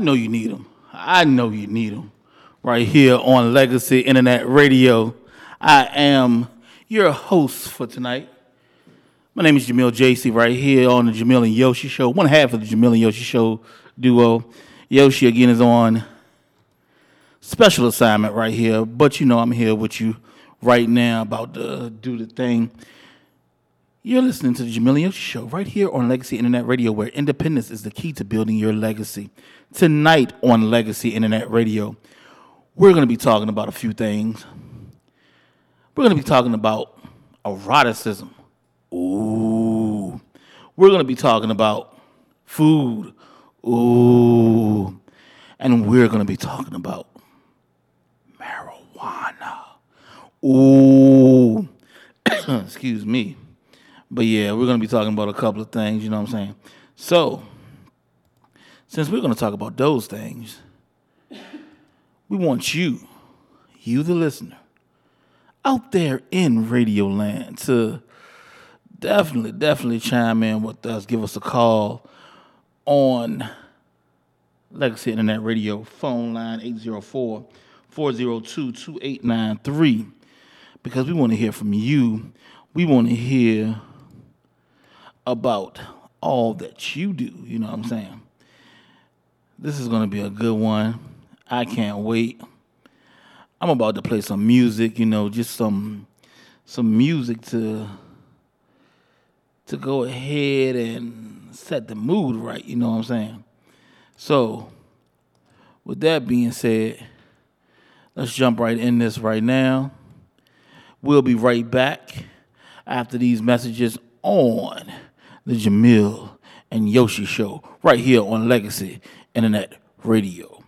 I know you need them. I know you need them. Right here on Legacy Internet Radio. I am your host for tonight. My name is Jamil JC right here on the Jamil and Yoshi show. One half of the Jamil and Yoshi show duo. Yoshi again is on special assignment right here, but you know I'm here with you right now about to do the thing. You're listening to the Jamil and Yoshi show right here on Legacy Internet Radio, where independence is the key to building your legacy. Tonight on Legacy Internet Radio, we're going to be talking about a few things. We're going to be talking about eroticism. Ooh. We're going to be talking about food. Ooh. And we're going to be talking about marijuana. Ooh. Excuse me. But yeah, we're going to be talking about a couple of things, you know what I'm saying? So, since we're going to talk about those things, we want you, you the listener, out there in Radio Land to definitely, definitely chime in with us. Give us a call on Legacy Internet Radio phone line 804 402 2893 because we want to hear from you. We want to hear about all that you do. You know what I'm saying? This is going to be a good one. I can't wait. I'm about to play some music, you know, just some some music to to go ahead and set the mood right, you know what I'm saying? So, with that being said, let's jump right in this right now. We'll be right back after these messages on the Jamil and Yoshi show right here on Legacy Internet Radio,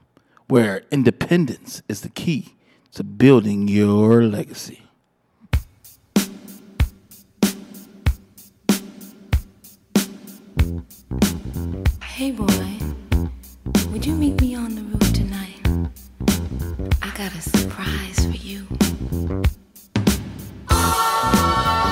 where independence is the key to building your legacy. Hey boy, would you meet me on the roof tonight? I got a surprise for you. Oh,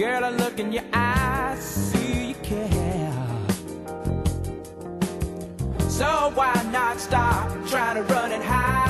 Girl, I look in your eyes, see you care. So why not stop trying to run and hide?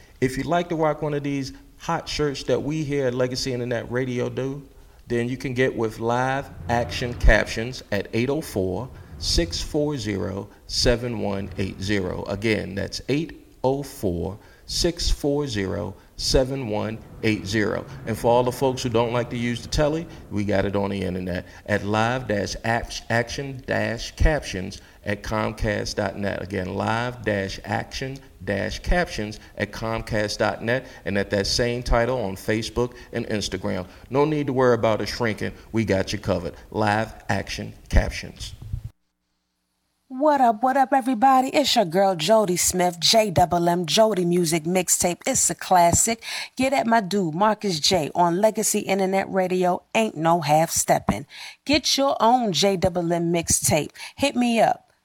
If you'd like to rock one of these hot shirts that we here at Legacy Internet Radio do, then you can get with live action captions at 804 640 7180. Again, that's 804 640 7180. And for all the folks who don't like to use the telly, we got it on the internet at live action captions at comcast.net. Again, live action captions at comcast.net and at that same title on Facebook and Instagram. No need to worry about it shrinking. We got you covered. Live action captions. What up, what up, everybody? It's your girl Jody Smith, J Double M Jody Music Mixtape. It's a classic. Get at my dude Marcus J on Legacy Internet Radio. Ain't no half stepping. Get your own J Double M mixtape. Hit me up.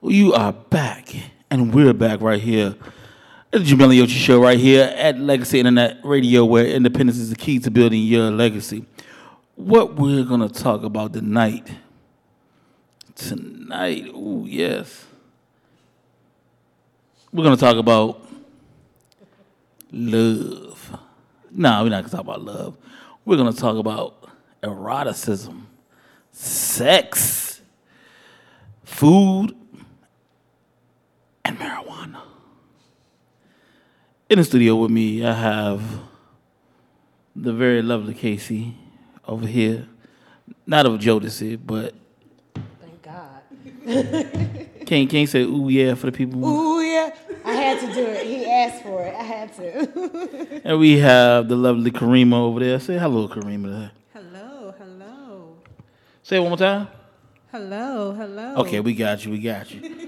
You are back, and we're back right here. It's the Jamila Yoshi Show right here at Legacy Internet Radio, where independence is the key to building your legacy. What we're gonna talk about tonight, tonight, oh yes, we're gonna talk about love. No, we're not gonna talk about love. We're gonna talk about eroticism, sex, food, and marijuana. In the studio with me, I have the very lovely Casey over here. Not of Jodeci, but Thank God. can't can't say ooh yeah for the people. Ooh, yeah. I had to do it. He asked for it. I had to. And we have the lovely Karima over there. Say hello, Karima. Hello, hello. Say it one more time. Hello, hello. Okay, we got you. We got you.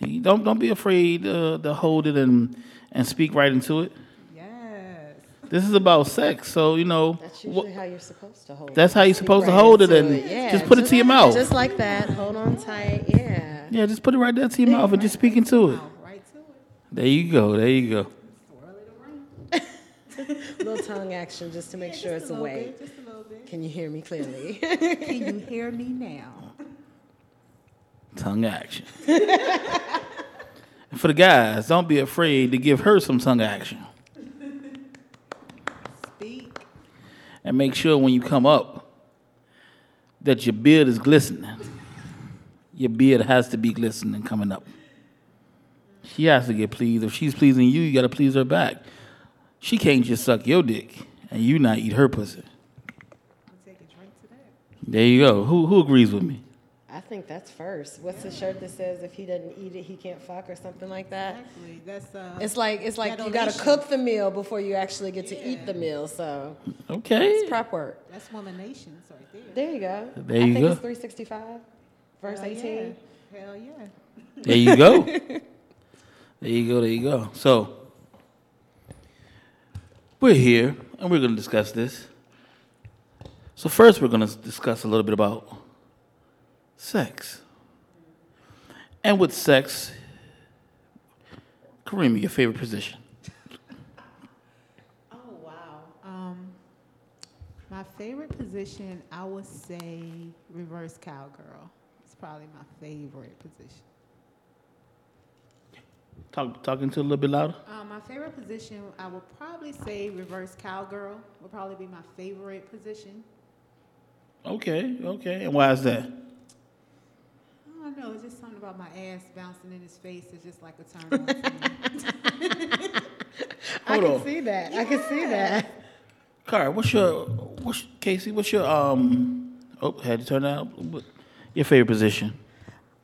You don't don't be afraid uh, to hold it and and speak right into it. Yes. This is about sex, so you know. That's wha- usually how you're supposed to hold it. That's it. how you're Speak supposed to hold it into and Yeah, just put it to your mouth. Just like that. Hold on tight. Yeah. yeah, just put it right there to your mouth and just speak into it. Right to it. There you go. There you go. little tongue action just to make sure it's a away. bit, just a little bit. Can you hear me clearly? Can you hear me now? Tongue action. and for the guys, don't be afraid to give her some tongue action. Speak. And make sure when you come up that your beard is glistening. Your beard has to be glistening coming up. She has to get pleased. If she's pleasing you, you got to please her back. She can't just suck your dick and you not eat her pussy. I'll take a drink to. There you go. Who who agrees with me? I think that's first. What's the shirt that says if he doesn't eat it, he can't fuck or something like that? Exactly. That's uh. It's like it's like you got to cook the meal before you actually get to eat the meal. So Okay. it's prep work. That's woman nations right there. There you go. There I you think go. it's 365, verse Hell 18. yeah. Hell yeah. There you go. there you go. There you go. So we're here and we're going to discuss this. So first, we're going to discuss a little bit about sex. And with sex, Kareem, your favorite position. Oh wow. Um, my favorite position, I would say reverse cowgirl. It's probably my favorite position. Talk, talking to a little bit louder. Um, my favorite position, I would probably say reverse cowgirl would probably be my favorite position. Okay, okay. And why is that? I don't know. It's just something about my ass bouncing in his face. It's just like a turn on. I can on. see that. I can see that. Car, what's your what's Casey? What's your um? Oh, had to turn out. What, your favorite position?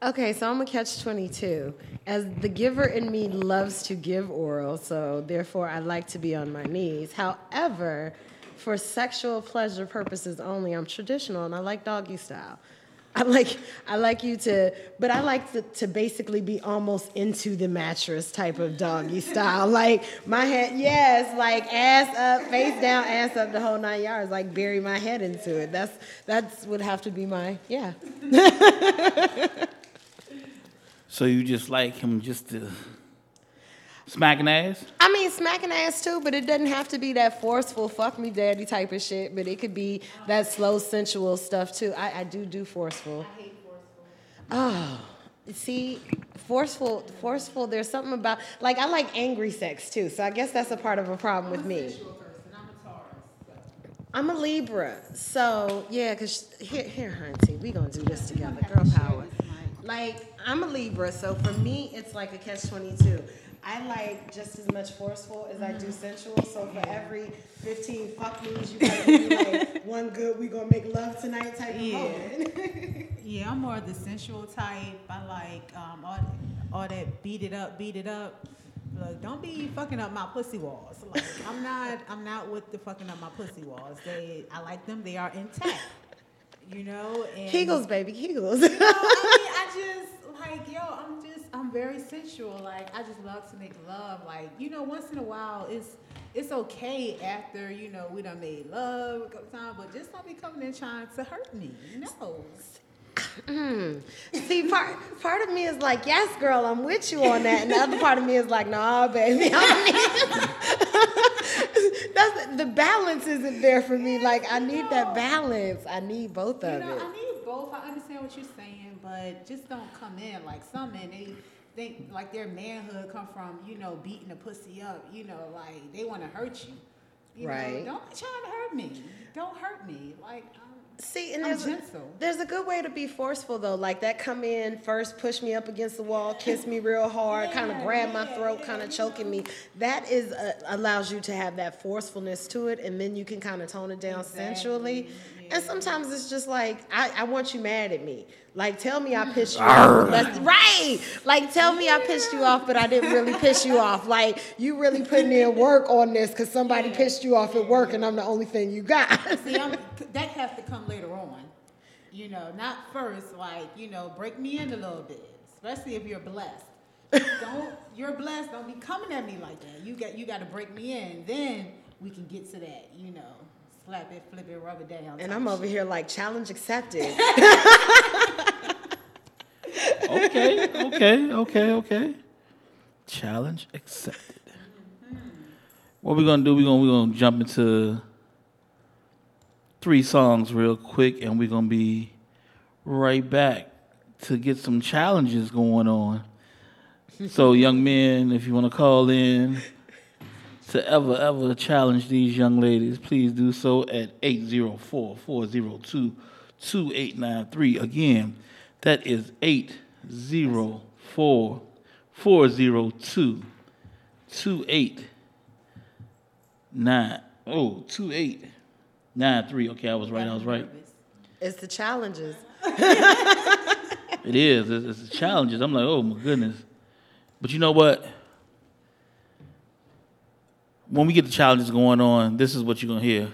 Okay, so I'm a catch 22. As the giver in me loves to give oral, so therefore I like to be on my knees. However, for sexual pleasure purposes only, I'm traditional and I like doggy style. I like I like you to, but I like to, to basically be almost into the mattress type of doggy style. Like my head, yes, like ass up, face down, ass up, the whole nine yards. Like bury my head into it. That's that's would have to be my yeah. So you just like him just to smacking ass? I mean, smacking ass too, but it doesn't have to be that forceful fuck me daddy type of shit. But it could be that slow sensual stuff too. I, I do do forceful. I hate forceful. Oh, see, forceful, forceful. There's something about like I like angry sex too. So I guess that's a part of a problem with me. I'm a Libra, so yeah. Cause here, here, Hunty, we gonna do this together, girl power. Like I'm a Libra, so for me, it's like a catch twenty two. I like just as much forceful as I do sensual. So for every 15 fuck me's, you gotta be like one good. We gonna make love tonight type of moment. Yeah, I'm more of the sensual type. I like um, all, all that beat it up, beat it up. Look, don't be fucking up my pussy walls. Like, I'm not, I'm not with the fucking up my pussy walls. They, I like them. They are intact. You know, and Kegels, baby, Kegels. No, I mean, I just like yo. I'm just I'm very sensual. Like I just love to make love. Like you know, once in a while, it's it's okay after you know we done made love a couple times, but just don't be coming in trying to hurt me. No. Mm-hmm. See, part part of me is like, yes, girl, I'm with you on that, and the other part of me is like, nah, baby, I need. That's the balance isn't there for me. Like, I need that balance. I need both You of know, it. I need both. I understand what you're saying, but just don't come in like some men. They think like their manhood come from you know beating a pussy up. You know, like they want to hurt you. You Right. know, don't be trying to hurt me. Don't hurt me. Like. Um, See, and I'm there's a, there's a good way to be forceful though. Like that, come in first, push me up against the wall, kiss me real hard, kind of grab my throat, kind of choking me. That is uh, allows you to have that forcefulness to it, and then you can kind of tone it down sensually. And sometimes it's just like I, I want you mad at me. Like tell me I pissed you off. Let's- right. Like tell me I pissed you off, but I didn't really piss you off. Like you really putting in work on this because somebody pissed you off at work, and I'm the only thing you got. See, I'm, that has to come later on. You know, not first. Like, you know, break me in a little bit, especially if you're blessed. don't you're blessed? Don't be coming at me like that. You got you got to break me in. Then we can get to that. You know, slap it, flip it, rub it down. And I'm over shit. here like challenge accepted. Okay, okay, okay, okay. Challenge accepted. What we're gonna do? We're gonna we're gonna jump into three songs real quick, and we're gonna be right back to get some challenges going on. So, young men, if you want to call in to ever ever challenge these young ladies, please do so at 804-402-2893. Again, that is 804-402-2893. Oh, 2893. Okay, I was right. I was right. it's the challenges. It is. It's, it's challenges. I'm like, oh my goodness. But you know what? When we get the challenges going on, this is what you're gonna hear.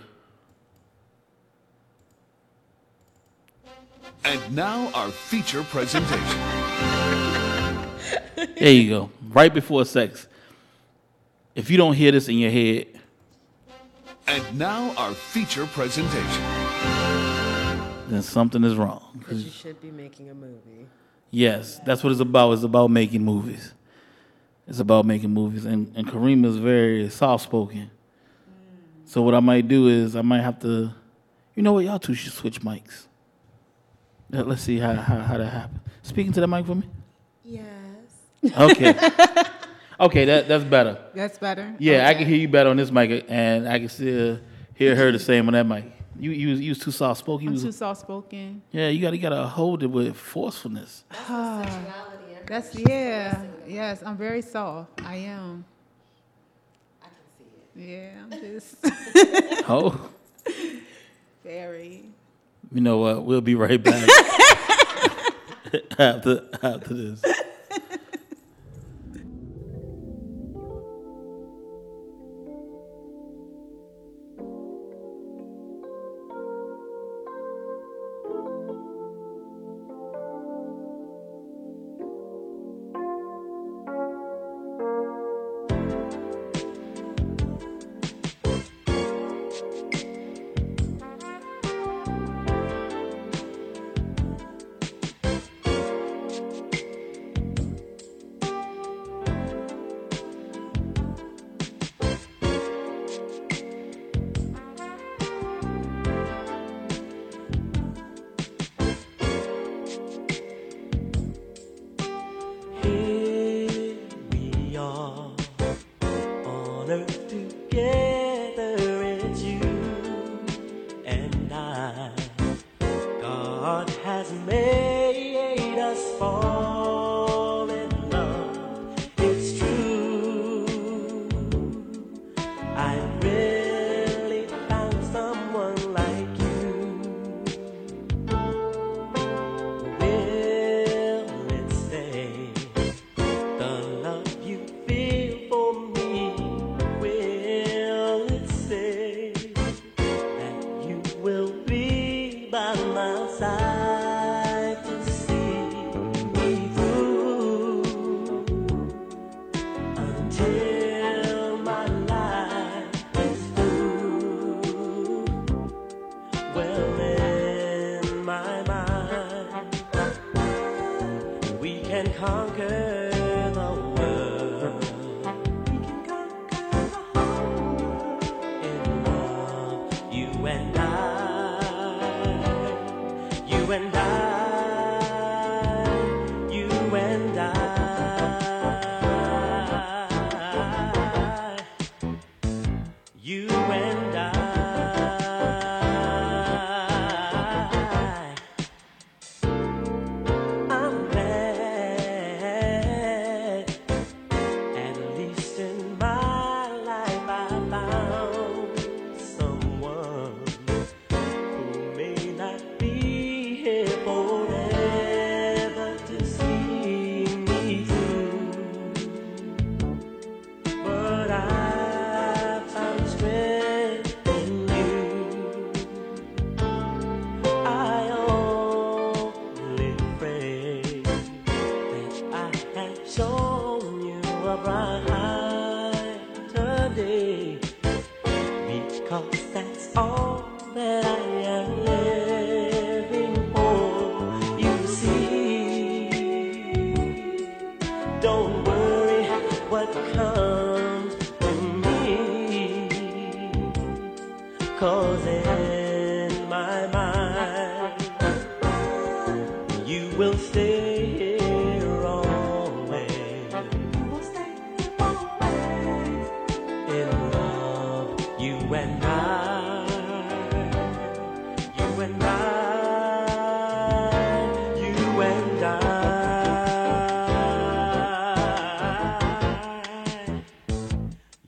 And now our feature presentation. There you go. Right before sex. If you don't hear this in your head, And now our feature presentation. then something is wrong. 'Cause You should be making a movie. Yes, that's what it's about. It's about making movies. It's about making movies. And, and Kareem is very soft spoken. So what I might do is I might have to, you know what, y'all two should switch mics. Let's see how, how, how that happened. Speaking to the mic for me? Yes. Okay. okay, that, that's better. That's better? Yeah, okay. I can hear you better on this mic, and I can still hear her the same on that mic. You you was, you was too soft spoken. I'm too soft spoken. Yeah, you got you got to hold it with forcefulness. That's, that's yeah. Yes, I'm very soft. I am. I can see it. Yeah, I'm just. oh. Very. You know what? We'll be right back after after this.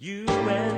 You and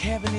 heaven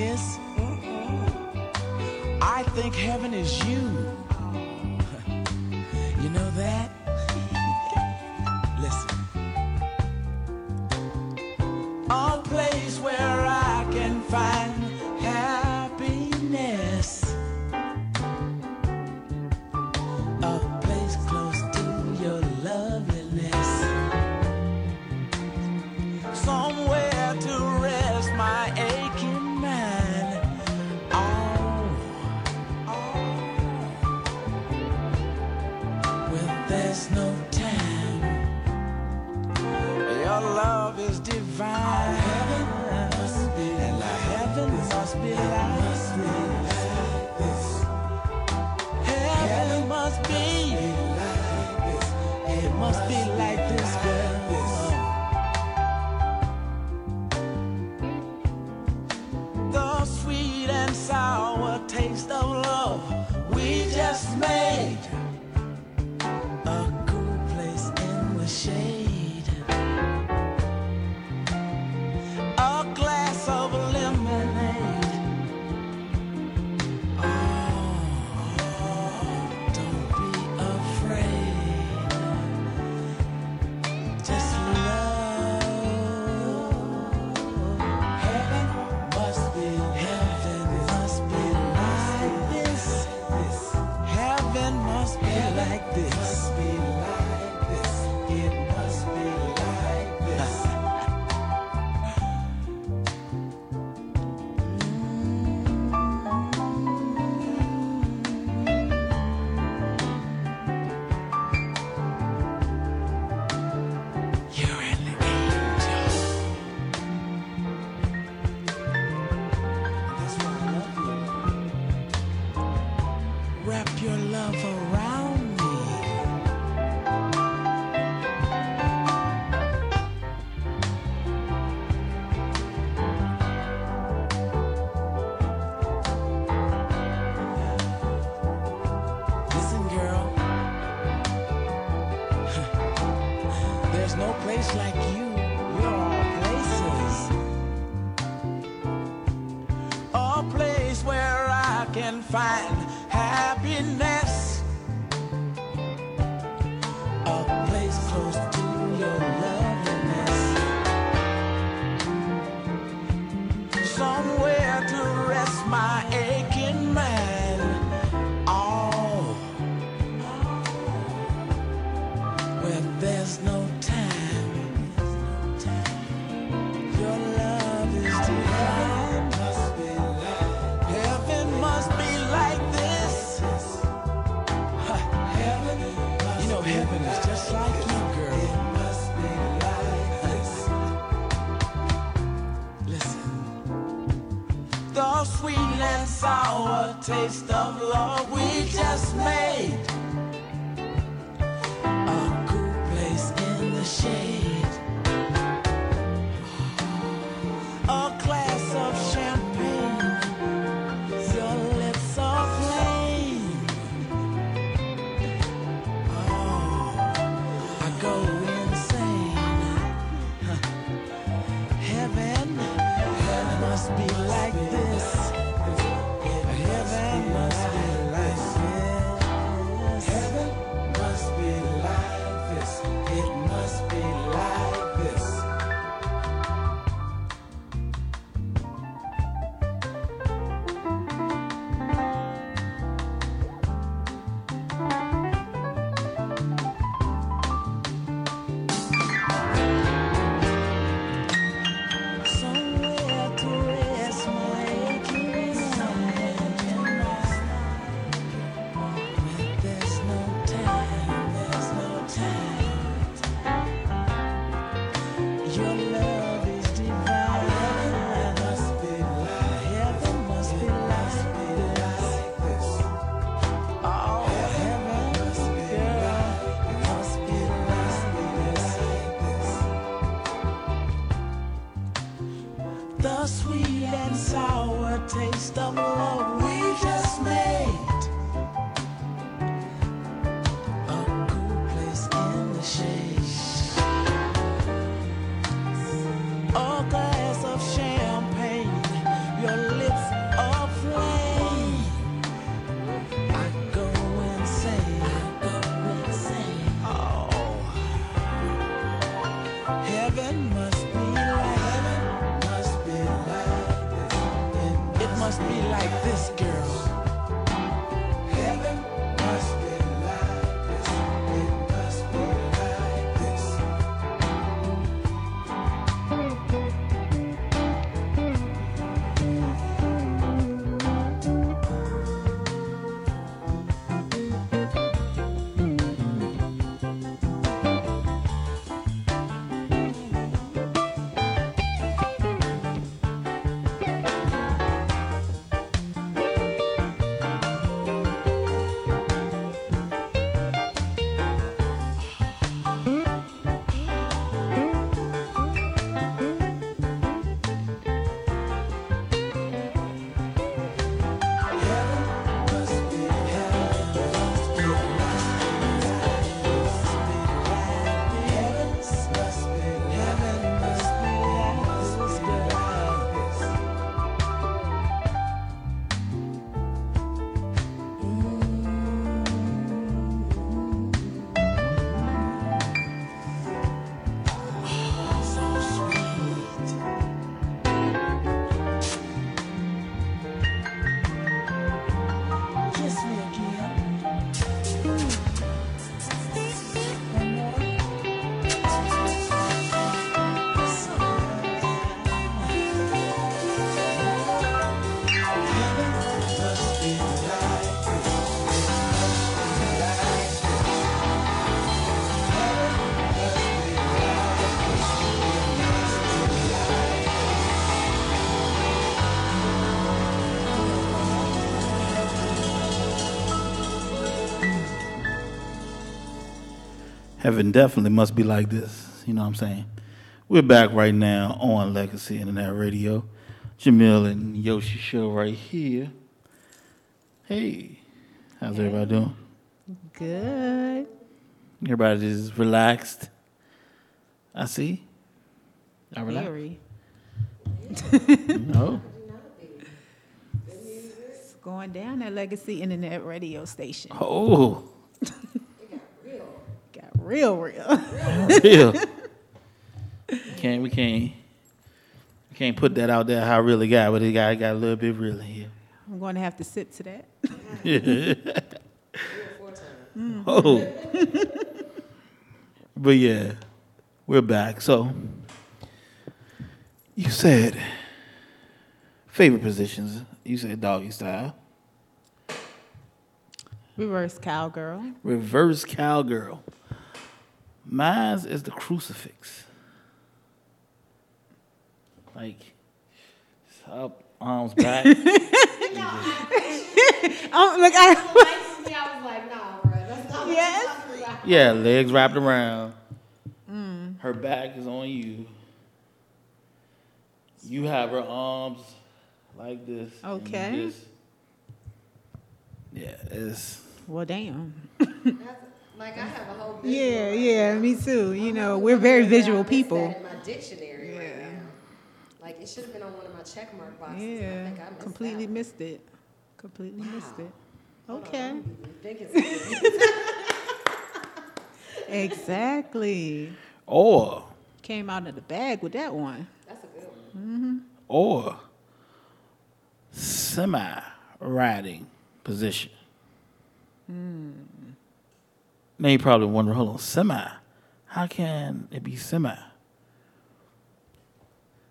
Heaven definitely must be like this. You know what I'm saying? We're back right now on Legacy Internet Radio. Jamil and Yoshi Show right here. Hey, how's hey. everybody doing? Good. Everybody's relaxed. I see. I relax. Theory. no. It's going down at Legacy Internet Radio Station. Oh. Real, real. real. can't we can't we can't put that out there how really got, but it got it got a little bit real in here. I'm going to have to sit to that. oh. but yeah, we're back. So you said favorite positions. You said doggy style, Reverse cowgirl. reverse cowgirl. Mine's is the crucifix. Like it's up, arms back. Oh, look, I. I was like, nah, bro. That's Yes. you're talking about. Yeah, legs wrapped around. Mm. Her back is on you. You have her arms like this. Okay. just- yeah, it's Well, damn. Like, I have a whole Yeah, yeah, me too. You know, we're very visual people. in my dictionary right now. Like, it should have been on one of my check mark boxes. and I Yeah, think I missed completely that. missed it. Completely missed it. Okay. Exactly. or Came out of the bag with that one. That's a good one. Mm-hmm. or semi riding position. Now you probably wonder, hold on, semi. How can it be semi?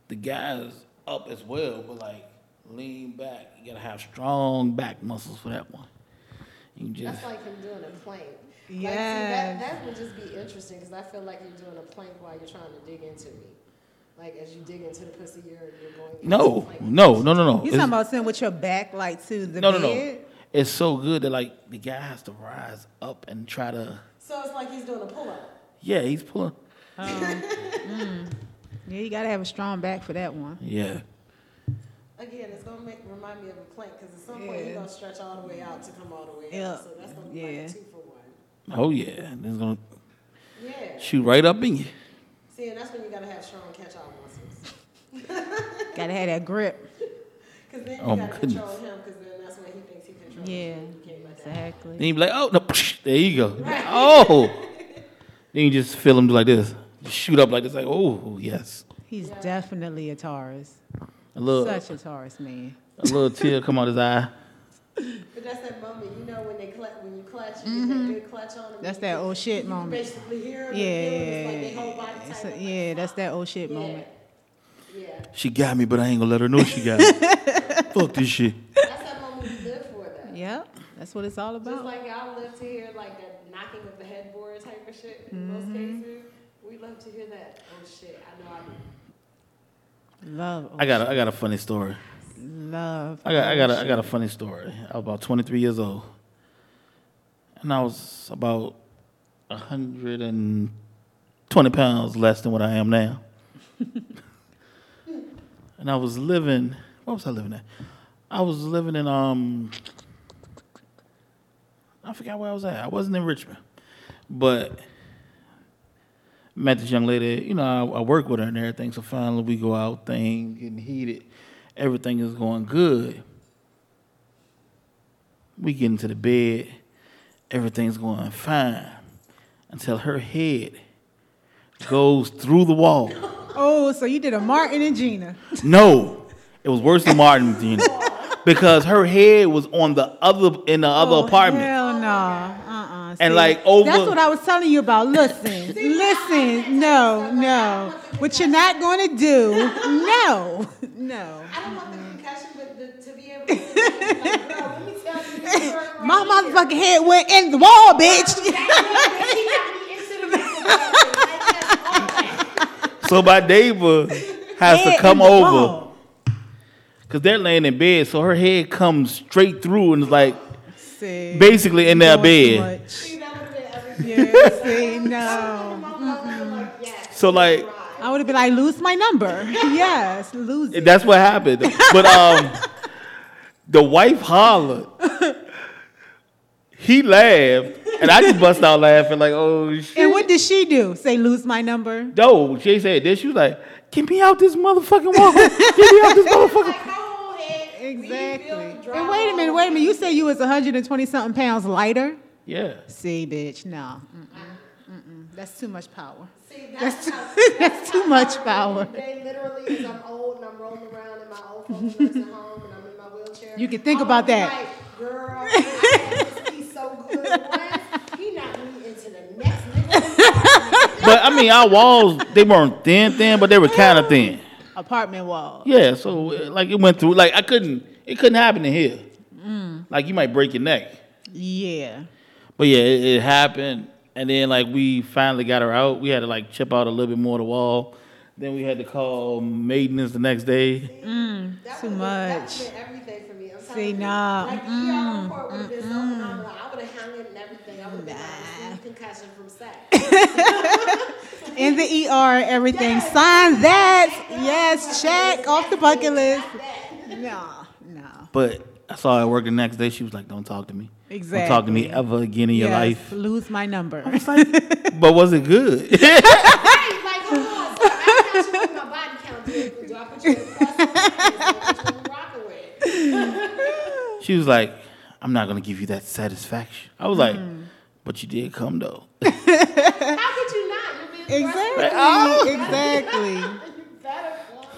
The guy's up as well, but like lean back. You gotta have strong back muscles for that one. You just That's like him doing a plank. Like, see, Yes. that, that would just be interesting because I feel like you're doing a plank while you're trying to dig into me. Like, as you dig into the pussy, you're, you're going no, plank. no, no, no, no. You It's- talking about sitting with your back like to the no, no, bed? no. It's so good that like the guy has to rise up and try to. So it's like he's doing a pull up. Yeah, he's pulling. Um, mm. Yeah, you gotta have a strong back for that one. Yeah. Again, it's gonna make remind me of a plank because at some point Yeah. you're gonna stretch all the way out to come all the way Yeah. out. So that's gonna be Yeah. like a two for one. Oh yeah, it's gonna Yeah. shoot right up in you. See, and that's when you gotta have strong catch all muscles. Gotta have that grip. Because then you Oh, my gotta goodness. control him because then that's when he thinks he controls Yeah, you. You can't let that happen. exactly. Then you be like, oh no, there you go. Oh, then you just feel him do like this, just shoot up like this, like oh yes, He's definitely a Taurus. a little, Such a Taurus man. a little tear come out his eye. But that's that moment, you know, when they cl- when you clutch, you get that mm-hmm. good clutch on them. That's that can- oh shit moment. Basically hear them. Yeah, It's like they whole body It's tight a- up. yeah, that's that old shit moment. Yeah. She got me, but I ain't gonna let her know she got me. Fuck this shit. That's that moment we live for that. Yep, that's what it's all about. Just about. like y'all live to hear like that knocking of the headboard type of shit in most Mm-hmm. cases. We love to hear that. Oh shit, I know I do. Love. I got, a, I got a funny story. Love. I got, I got, a, I got a funny story. I was about 23 years old, and I was about 120 pounds less than what I am now. and I was living. What was I living at? I was living in um. I forgot where I was at. I wasn't in Richmond, but met this young lady. You know, I, I work with her and everything. So finally, we go out. Thing getting heated. Everything is going good. We get into the bed. Everything's going fine until her head goes through the wall. Oh, so you did a Martin and Gina. No, it was worse than Martin and Gina because her head was on the other in the other Oh, apartment. Hell no. Oh, uh-uh. And, like, over- That's what I was telling you about. Listen, listen. No, no. What you're not going to do. No, no. I don't want the concussion, but the, to be able to like, girl, let me tell you this story right My here. motherfucking head went in the wall, bitch. He got me into the mix of everything. So my neighbor has Head to come over wall. because they're laying in bed, so her head comes straight through and is like See, basically in their doing too bed. much. Yeah, see, no. So like I would have been like, lose my number. Yes, lose it. that's what happened. But um, the wife hollered. He laughed, and I just bust out laughing like, "Oh shit!" And what did she do? Say, lose my number? No, she said this. She was like, "Get me out this motherfucking wall! Get me out this motherfucking." Exactly. And wait a minute, wait a minute. You say you was 120 something pounds lighter? Yeah. See, bitch, no. Mm-mm. Mm-mm. That's too much power. See, That's that's, too, how, that's too much power. They literally, as I'm old and I'm rolling around in my old folks' nursing home and I'm in my wheelchair. You can think I'm about that. Like, Girl, I had this piece so good once. He knocked me into the next nigga. But I mean, our walls they weren't thin, thin, but they were kind of thin. Apartment wall. Yeah, so uh, like it went through. Like I couldn't. It couldn't happen in here. Mm. Like you might break your neck. Yeah. But yeah, it, it happened, and then like we finally got her out. We had to like chip out a little bit more of the wall. Then we had to call maintenance the next day. Mm, too much. That been everything for me. I'm telling See, you. nah. Like, the mm-mm, ER report would have been so phenomenal. I would have hung it and everything. I would have been like, concussion from sex. In the ER, everything. Sign that. Yes, check off the bucket list. No, no. But I saw her at work the next day. She was like, "Don't talk to me. Don't talk to me ever again in your life." Lose my number. But was it good? Right, like, hold on. So I got you with my body count. Do, do I put you in the rocker with? she was like, "I'm not gonna give you that satisfaction." I was like, Mm. "But you did come though." How could you not? You're being Exactly. Oh. Exactly.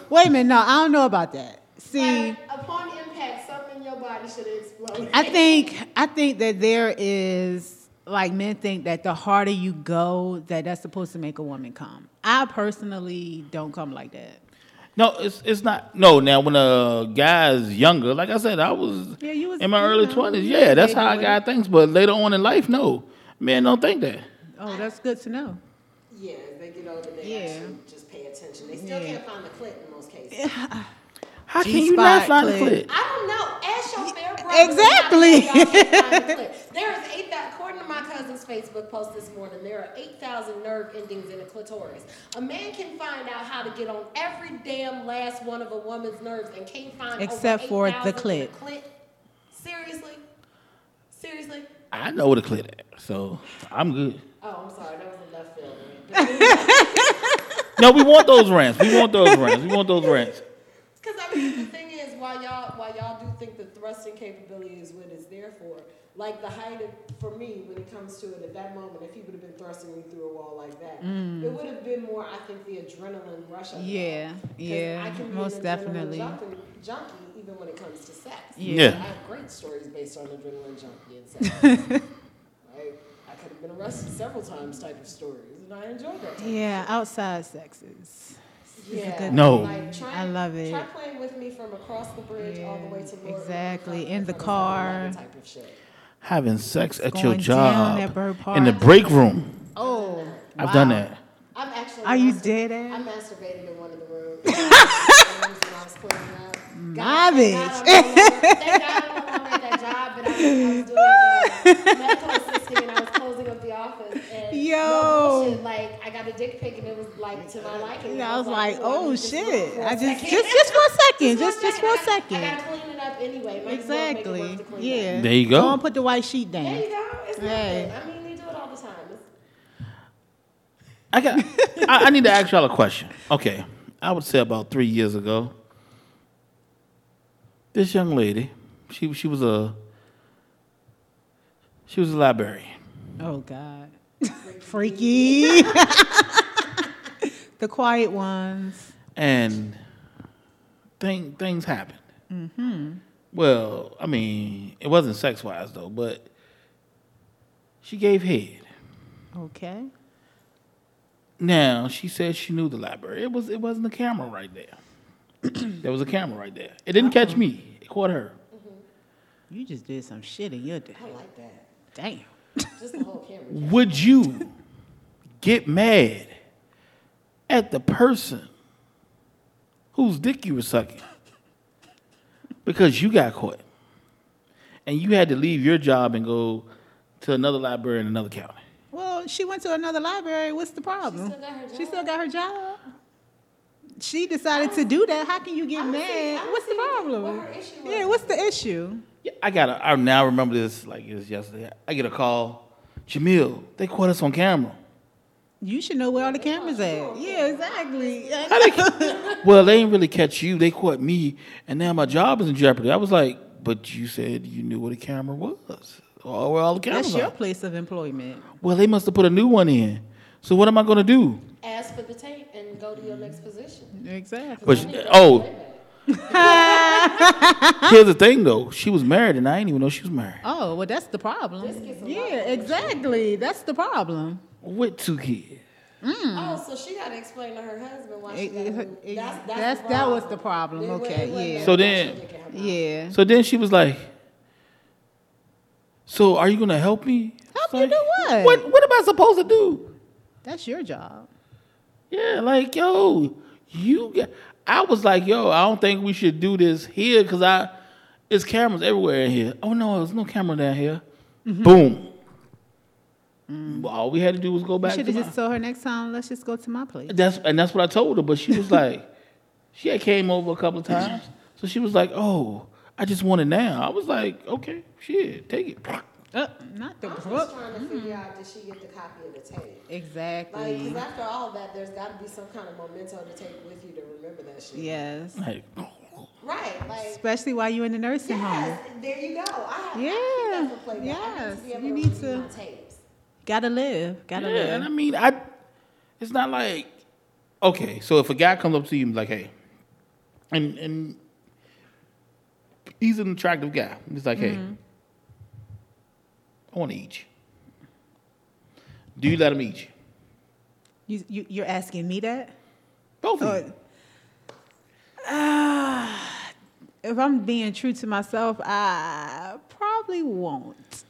Wait a minute. No, I don't know about that. See, Upon impact, something in your body should have exploded. I think I think that there is like men think that the harder you go, that that's supposed to make a woman come. I personally don't come like that. No, it's it's not. No, now when a guy's younger, like I said, I was, Yeah, you was in my you early twenties. you Yeah, that's how a baby guy thinks. But later on in life, no, men don't think that. Oh, that's good to know. Yeah, they get older, they Yeah. actually just pay attention. They still Yeah. can't find the clit in most cases. How can you not find the clit? I don't know. Ask your fair brother. Exactly. how y'all can't find the clit. There is eight thousand. According to my cousin's Facebook post this morning, there are eight thousand nerve endings in the clitoris. A man can find out how to get on every damn last one of a woman's nerves and can't find Except over for the 8,000 in clit. clit. Seriously? Seriously? I know where the clit is, so I'm good. Oh, I'm sorry. That was a left field. No, we want those rants. We want those rants. We want those rants. Because I mean, the thing is, while y'all while y'all do think the thrusting capability is what it's there for, like the height of for me when it comes to it at that moment, if he would have been thrusting me through a wall like that, Mm. it would have been more. I think the adrenaline rush. Of Yeah, all. 'Cause yeah, I can be most an definitely. Junkie, junkie even when it comes to sex. Yeah. Yeah. I have great stories based on adrenaline junkie and sex. right? I could have been arrested several times, type of stories, and I enjoyed that. Yeah, outside sexes. Is a Yeah. No. Like, try, I love it. Try playing with me from across the bridge all the way to Lord Exactly, in the car. type of shit. Having sex at your Going down job at in the break room. Oh, I've done that. I'm actually. Are you mastur- dead I ass? masturbated in one of the rooms. when I was cleaning up. My bitch. Thank God I'm no longer- thank God I'm no longer at that job, but I was, I was doing uh, medical assisting and I was closing up the office. And Yo. No bullshit, like I got a dick pic and it was like to my liking. And I was like, "Ooh, I oh need this look shit. I just, second." just, just for a second. Just, just for a I gotta second. clean it up anyway. Might as well make it Exactly. worth the cleanup. Yeah. There you go. Go and put the white sheet down. There you go. It's Hey. I mean, we do it all the time. It's, I got. I, I need to ask y'all a question. Okay, I would say about three years ago, this young lady, she she was a she was a librarian. Oh God. Freaky. the quiet ones. and thing, things happened. Mm-hmm. Well, I mean, it wasn't sex wise though, but she gave head. Okay. Now she said she knew the library. It was it wasn't a camera right there. there was a camera right there. It didn't catch me. It caught her. You just did some shit in your day. I like that. Damn. Just the whole camera. Would you get mad at the person whose dick you were sucking because you got caught and you had to leave your job and go to another library in another county? Well, she went to another library. What's the problem? still got her She still got her job. She decided to do that. How can you get mad? What's the problem? Yeah, what's the issue? I got. A, I now remember this like it was yesterday. I get a call, Jamil. They caught us on camera. You should know where all the cameras at. Yeah, exactly. Well, they didn't really catch you. They caught me, and now my job is in jeopardy. I was like, but you said you knew what a camera was. Oh, where all the cameras That's your are. place of employment. Well, they must have put a new one in. So what am I going to do? Ask for the tape and go to your next position. Exactly. But she- oh, here's the thing though. She was married, and I didn't even know she was married Oh, well, that's the problem. Yeah, exactly. That's the problem. with two kids. Mm. Oh, so she got to explain to her husband why she got it- it- That's, that's, that's that was the problem. It Okay, it wasn't yeah. So then- she didn't care about. Yeah. So then she was like, "So are you going to help me?" Help you do what? What What am I supposed to do? That's your job. Yeah, like yo, you get. I was like, yo, I don't think we should do this here because I, it's cameras everywhere in here. Oh no, there's no camera down here. Mm-hmm. Boom. Mm. All we had to do was go back. should have just told her next time. Let's just go to my place. that's and that's what I told her, but she was like, she had came over a couple of times, so she was like, oh, I just want it now. I was like, okay, shit, take it. Uh, not the I'm just book. trying to figure out did she get the copy of the tape? Exactly. Like, because after all that, there's got to be some kind of memento to take with you to remember that shit. Yes. Like, Right. Like, Especially while you're in the nursing home. yes, there you go. I have, Yeah, I have to play that. I yes, need to be you need to- tapes. Gotta live. Gotta yeah, and I mean, I, it's not like, okay, so if a guy comes up to you and be like, hey, and and he's an attractive guy, he's like, hey, I want to eat you. Do you let him eat you? You, you, you're asking me that? Both of you. Ah, if I'm being true to myself, I probably won't.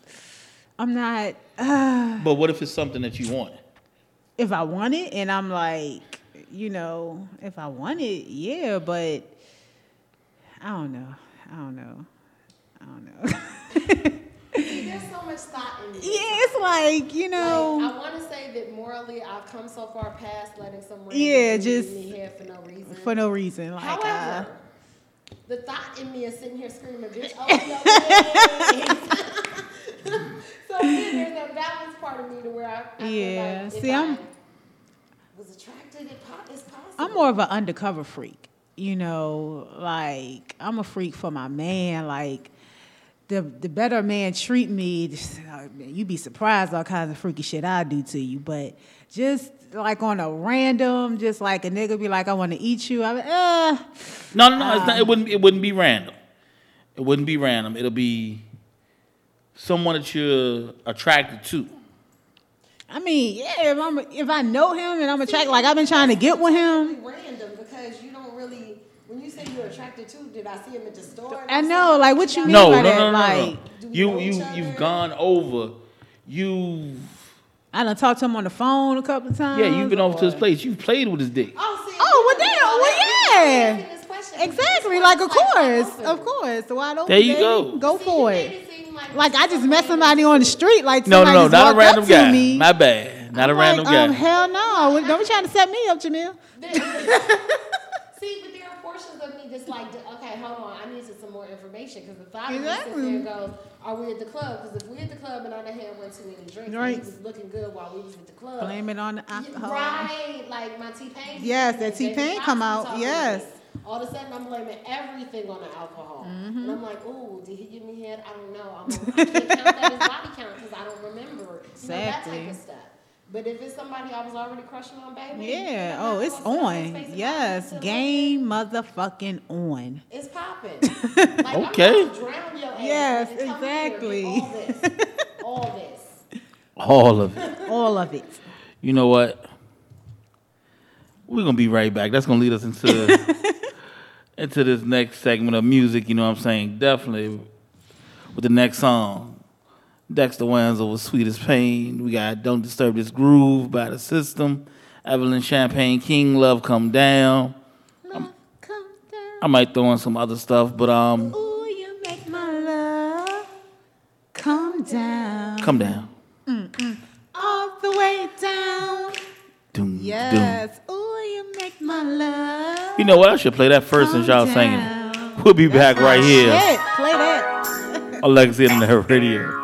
I'm not. Uh, But what if it's something that you want? if I want it, and I'm like, you know, if I want it, yeah, but I don't know. I don't know. I don't know. See, there's so much thought in this. yeah, it's like you know. Like, I want to say that morally, I've come so far past letting someone Yeah, just me head for no reason. for no reason. Like, uh, However, the thought in me is sitting here screaming, "Bitch, your legs." so then there's that balance part of me to where I, I Yeah, feel like see, I'm- I was attracted, it po- it's possible. I'm more of an undercover freak. You know, like I'm a freak for my man. Like the the better man treat me, you'd be surprised all kinds of freaky shit I do to you. But just like on a random, just like a nigga be like, I want to eat you. I'm uh, No, no, no. it's not, it wouldn't. It wouldn't be random. It wouldn't be random. It'll be someone that you're attracted to. I mean, yeah. If I'm if I know him and I'm attracted, like I've been trying to get with him. Random because you don't really. When you say you're attracted to, did I see him at the store? I know, like what you mean No, by no, that? no, no, no. like You, you, you've gone over. You, I done talked to him on the phone a couple of times. yeah, you've been over to his place. You've played with his dick. Oh, well, damn. Well, yeah. Exactly. Like, of course. Of course. Wide open. There you baby. go. Go for it. Like, I just met somebody on the street. Like, No, no, no, not a random guy. Me. My bad. Not a I'm random like, guy. Um, hell no. Don't be trying to set me up, Jamil. See, but there are portions of me just like, okay, hold on, I need some more information because the thought Exactly. of me there and goes, are we at the club? Because if we're at the club and I done had one too many drinks, Right. was looking good while we was at the club. Blame it on the alcohol. Right, like my T Pain. Yes, that T-Pain come out, yes. All of a sudden, I'm blaming everything on the alcohol, Mm-hmm. and I'm like, "Ooh, did he give me head? I don't know. I'm I can't count that as body count because I don't remember. You know, that type of stuff. But if it's somebody I was already crushing on, baby, Yeah. Oh, it's on his on. face and Yes. until Game motherfucking on. It's popping. Like, I'm Okay. drown your ass Yes, and exactly. All this. All this. All of it. All of it. You know what? We're gonna be right back. That's gonna lead us into into this next segment of music. You know what I'm saying? Definitely with the next song. Dexter Wansel with Sweetest Pain. We got Don't Disturb This Groove by the System. Evelyn Champagne King, Love Come Down. Love I'm- I might throw in some other stuff, but um, Ooh, you make my love come down. come down. All the way down. Doom, Yes. Ooh, you make my love. You know what? I should play that first since y'all singing. We'll be back right here. Shit, play that. Alexia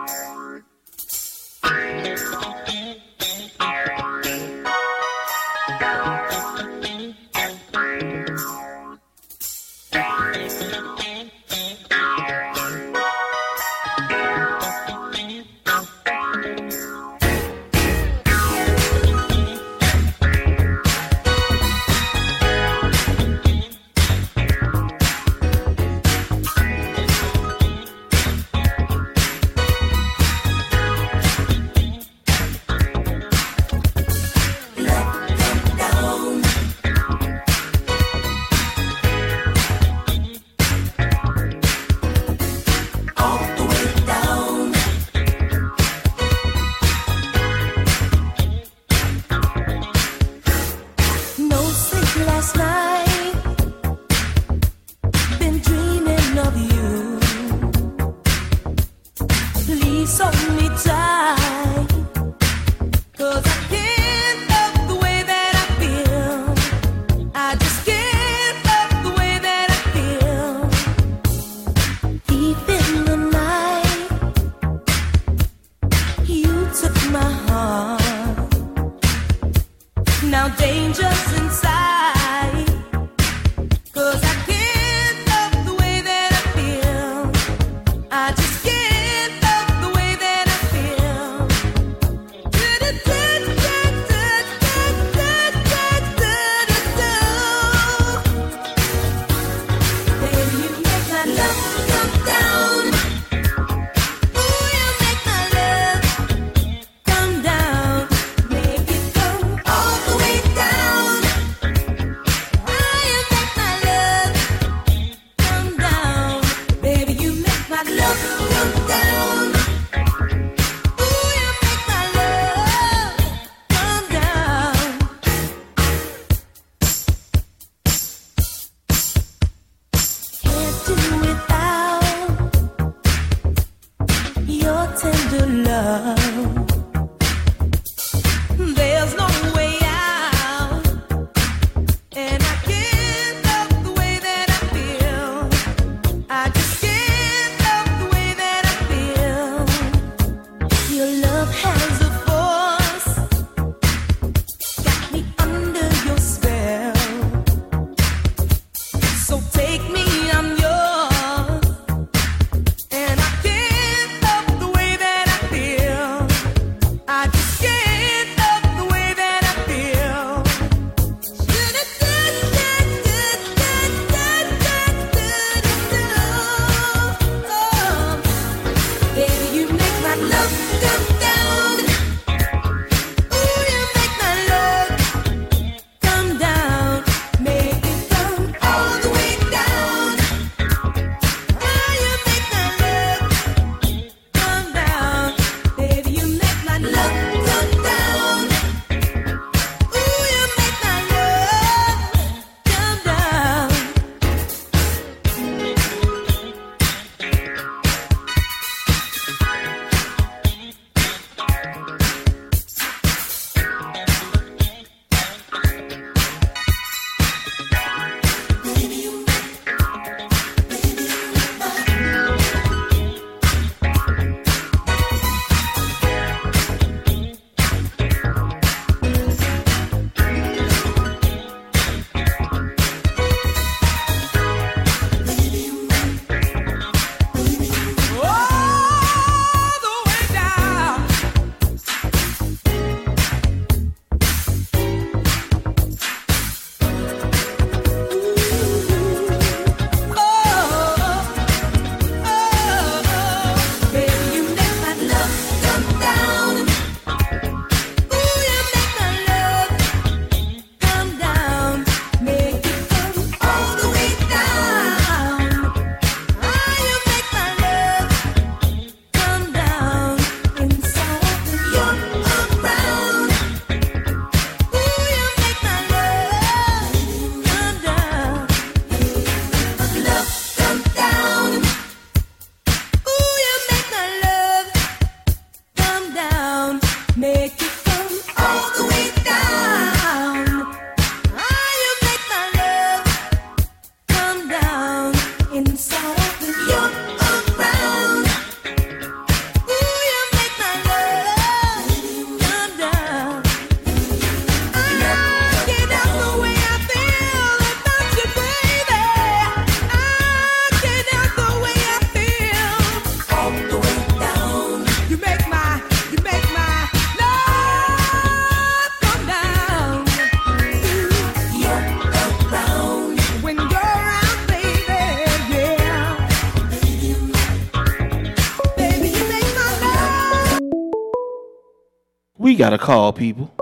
got a call, people.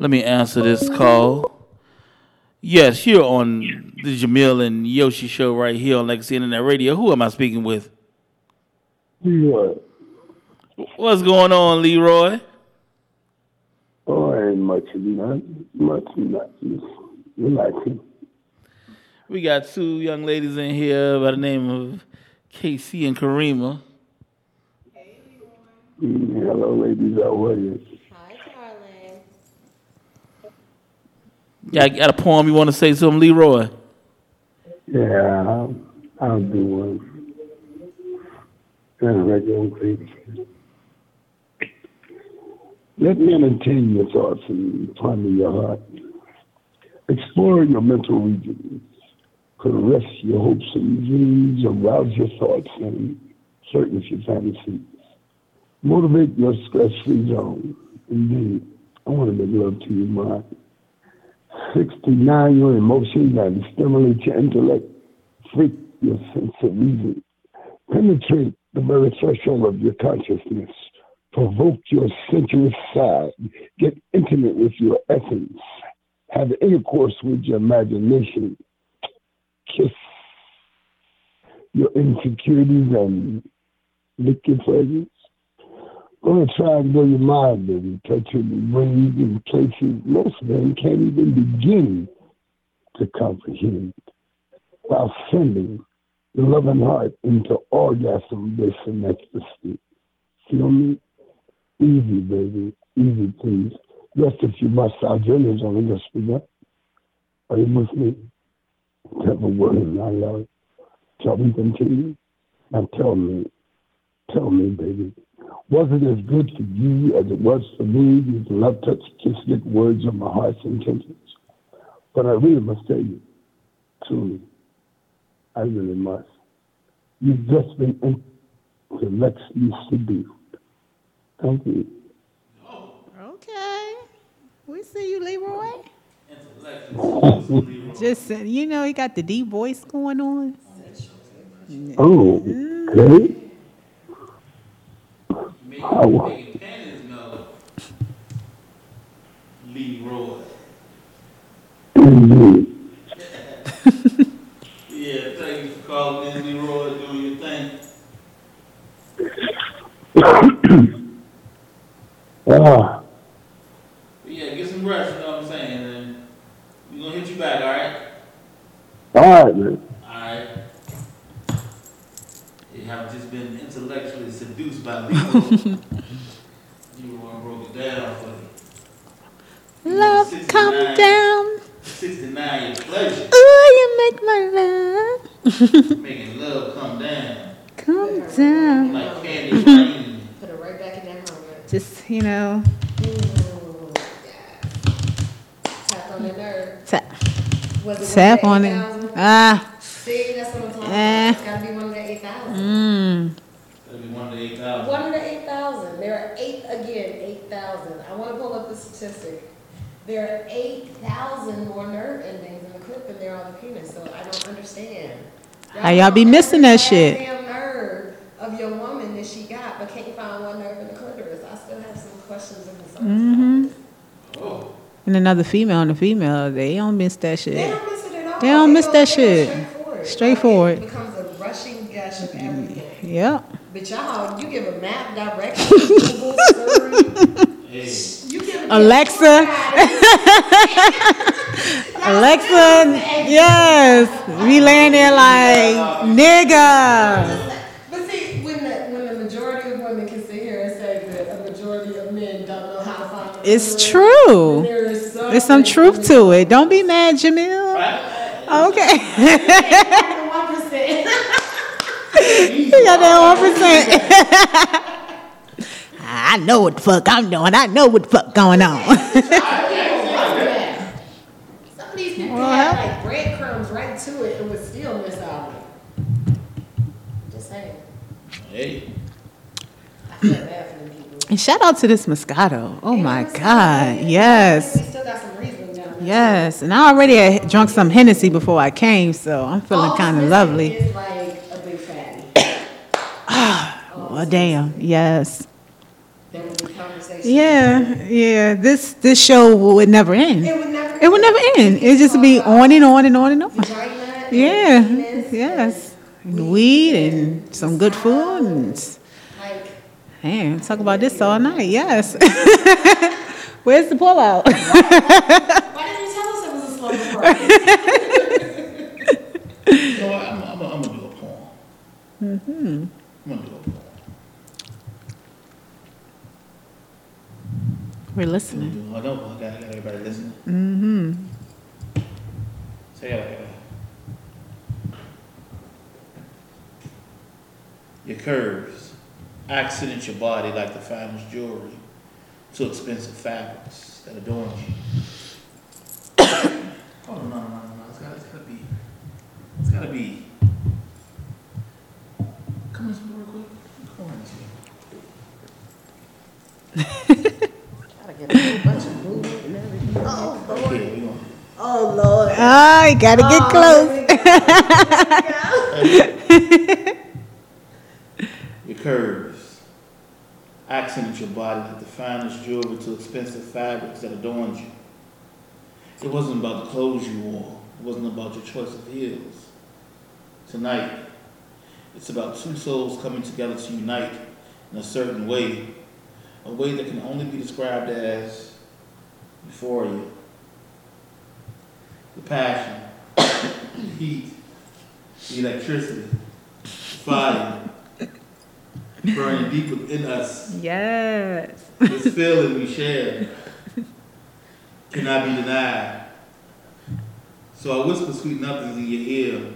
Let me answer this call. Yes, you're on the Jamil and Yoshi show right here on Legacy Internet Radio. Who am I speaking with? Leroy. What's going on, Leroy? Oh, ain't much, not much, not. We got two young ladies in here by the name of Casey and Karima. Hey, Hello, ladies. How are you? Yeah, got a poem you want to say to them, Leroy? Yeah, I'll, I'll do one. On, please. Let me entertain your thoughts and ponder your heart. Explore your mental regions. Caress your hopes and dreams. Arouse your thoughts and certain your fantasies. Motivate your stress-free zone. Indeed, I want to make love to you, Mark. 69, your emotions and stimulate your intellect. Freak your sense of reason. Penetrate the very threshold of your consciousness. Provoke your sensuous side. Get intimate with your essence. Have intercourse with your imagination. Kiss your insecurities and lick your pleasures. Gonna try and blow your mind, baby. Touching ways and places most men can't even begin to comprehend. While sending the loving heart into orgasm, bliss, and ecstasy. Feel me? Easy, baby. Easy, please. Rest if you must. Our journey is only just begun. Are you with me? Tell the word I love. Shall we continue? Now tell me, tell me, baby, was it as good for you as it was for me? These love touch, kiss, get words of my heart's intentions. But I really must tell you, truly, I really must. You've just been intellectually seduced. Thank you. Okay. We see you, Leroy. Just you know, he got the deep voice going on. Oh, okay. How, Leroy. Yeah, thank you for calling in, Leroy, doing your thing. Ah, But yeah, get some rest, you know what I'm saying? And we're gonna hit you back, alright? all right, man. Alright. You have just been intellectually seduced by Leroy. Leroy broke it down for you. Love, come down. 69, your pleasure. Ooh, you make my love Making love come down. come down. Like candy cream. Put it right back in that moment. Just you know, Tap on the nerve. tap, it tap on it. the 8,000? Ah, See, that's what I'm talking Eh. about. It's gotta be one of the 8,000. mm. That'll be one to the 8,000. One of the 8,000. There are eight, again, 8,000. I want to pull up the statistic. There are 8,000 more nerve endings in the clit than there are on the penis, so I don't understand. How y'all be missing that shit? Damn nerve of your woman that she got, but can't find one nerve in the clitoris. I still have some questions and concerns. hmm And another female and a female, they don't miss that shit. They don't miss it at all. They don't miss that shit. Straightforward. Straightforward. It becomes a rushing gush of everything. Yep. But y'all, you give a map directions, Google search. You give a Alexa. Alexa, yes. We laying there like, nigga. But see, when the when the majority of women can sit here and say that a majority of men don't know how to find a It's true. there is something There's some truth to it. Don't be mad, Jamil. Okay. One percent. you got that one percent. I know what the fuck I'm doing. I know what the fuck going on. Some of these people Well, have like breadcrumbs right to it and would still miss out. Just saying. Hey. I feel bad for them people. and shout out to this Moscato. Oh my God. Yes. We still got some reason down. Yes. And I already had drunk some Hennessy before I came, so I'm feeling kind of lovely. It's like a big fatty. Well, damn. Yes. There would be conversation. Yeah, yeah. This this show would never end. It would never end. It would never end. It just be on and on and on and on. Yeah. Yes. And weed and some good food and Like, man, talk about this all night. Yes. Where's the pullout? why didn't you tell us it was a slow burn? You know what? I'm, I'm, I'm gonna do a poem. Mm-hmm. I'm gonna do a poem. We're listening. I know. I got, I got everybody listening. Mm-hmm. Say it like that. Your curves accident your body like the finest jewelry to expensive fabrics that adorn you. oh no, no, no, no. It's it's gotta be. It's gotta be. Come on, real quick. Come on, Gotta get a whole bunch of food and everything. Oh, Lord. Okay, we gonna. Oh, Lord. Oh, you gotta get Oh, close. Your curves accent your body like the finest jewelry to expensive fabrics that adorns you. It wasn't about the clothes you wore. It wasn't about your choice of heels. Tonight, it's about two souls coming together to unite in a certain way, a way that can only be described as euphoria. The passion, the heat, the electricity, the fire, burning deep within us. Yes. This feeling we share cannot be denied. So I whisper sweet nothings in your ear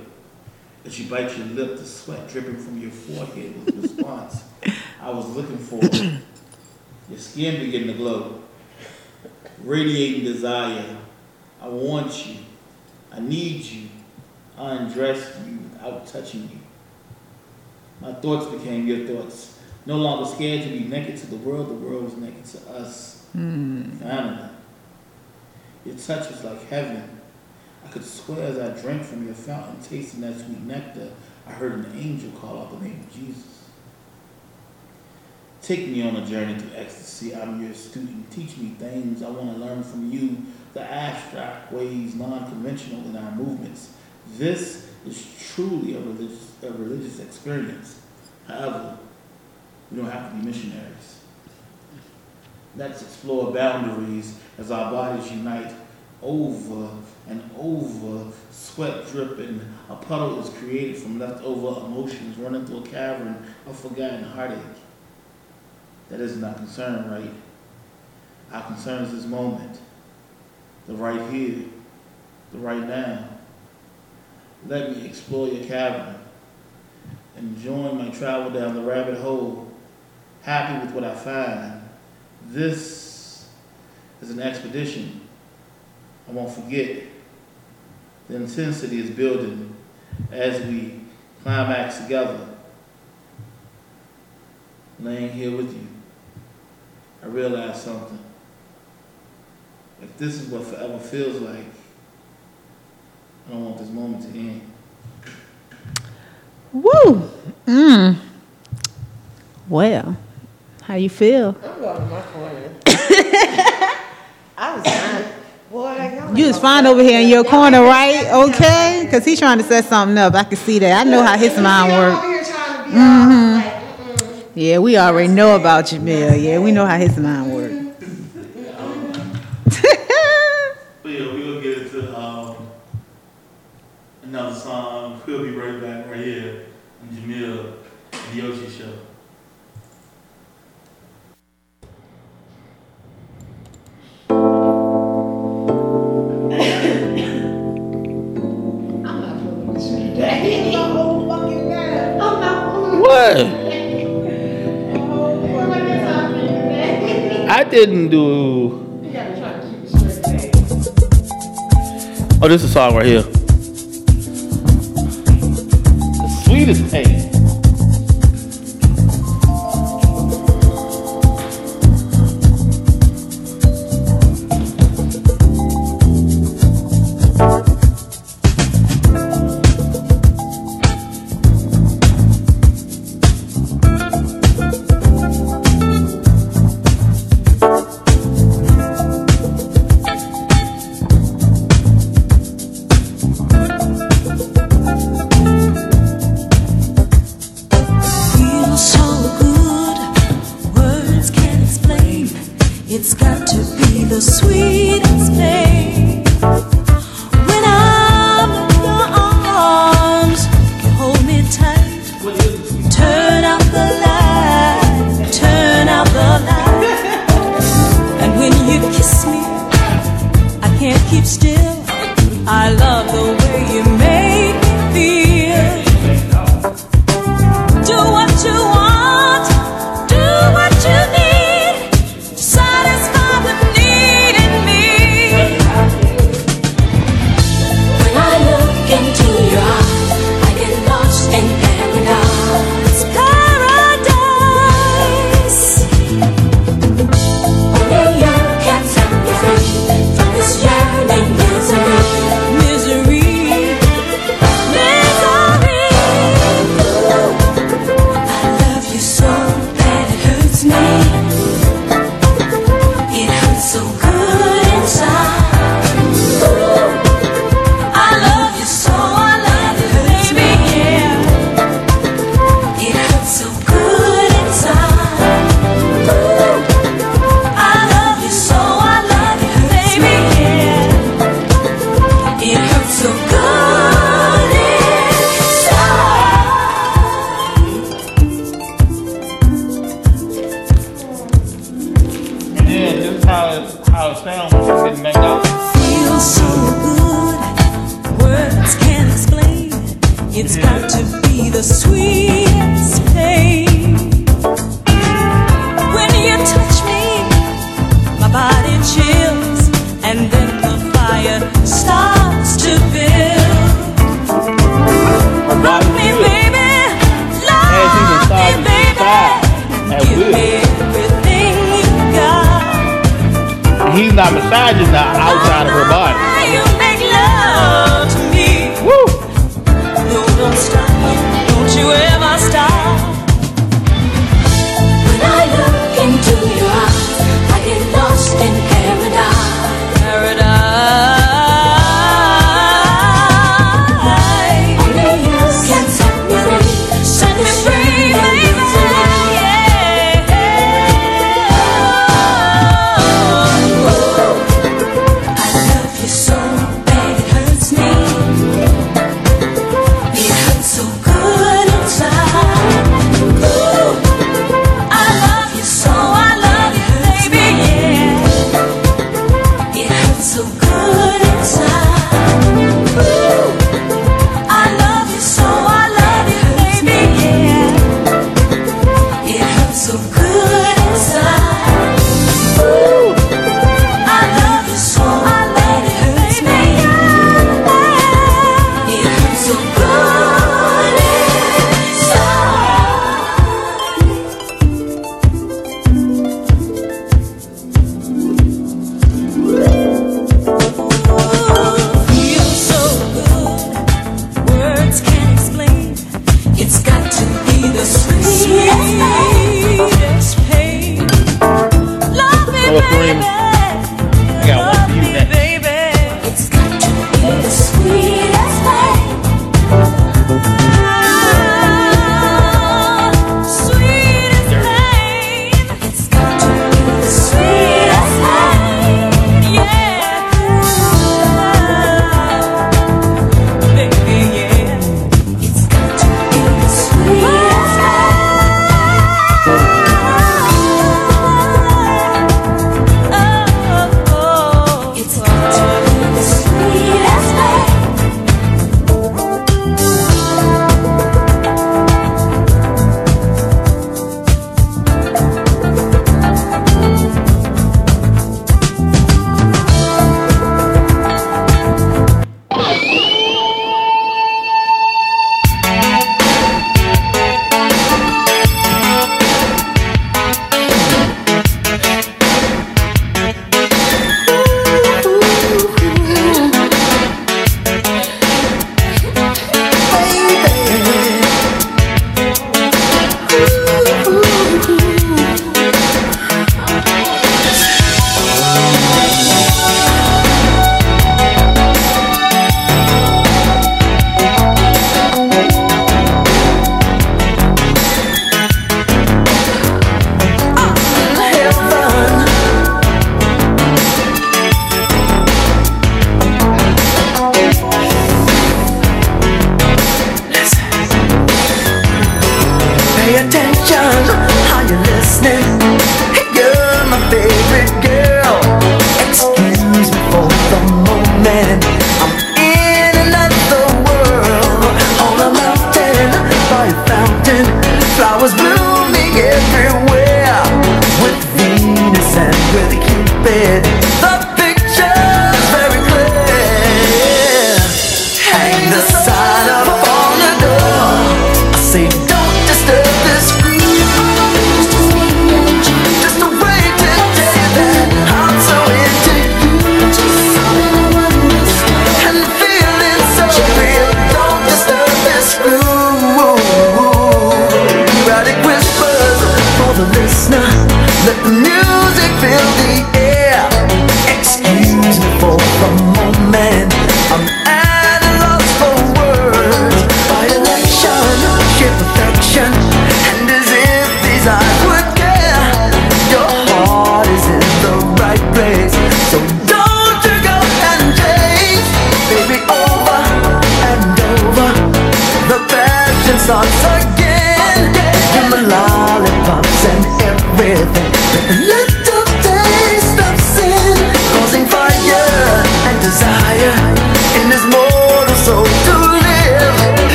as you bite your lip, the sweat dripping from your forehead with the response I was looking for. Your skin beginning to glow, radiating desire. I want you. I need you. I undressed you without touching you. My thoughts became your thoughts. No longer scared to be naked to the world, the world was naked to us. Mm. Finally. Your touch was like heaven. I could swear as I drank from your fountain, tasting that sweet nectar, I heard an angel call out the name of Jesus. Take me on a journey to ecstasy. I'm your student. Teach me things I want to learn from you, the abstract ways, non conventional in our movements. This is truly a religious, a religious experience. However, we don't have to be missionaries. Let's explore boundaries as our bodies unite over and over, sweat dripping. A puddle is created from leftover emotions running through a cavern of forgotten heartache. That isn't our concern, right? Our concern is this moment, the right here, the right now. Let me explore your cavern and join my travel down the rabbit hole, happy with what I find. This is an expedition. I won't forget. The intensity is building as we climax together. Laying here with you, I realized something. If this is what forever feels like, I don't want this moment to end. Woo. Mm. Well, how you feel? I'm going to my corner. I was fine. Boy, y'all was fine over here in your corner, right? Okay, because he's trying to set something up. I can see that. I know how his mind works. hmm Yeah, we already know about Jamil. Yeah, we know how his mind works. But yeah, we'll get into um, another song. We'll be What? I didn't do. Oh, this is a song right here. The sweetest pain.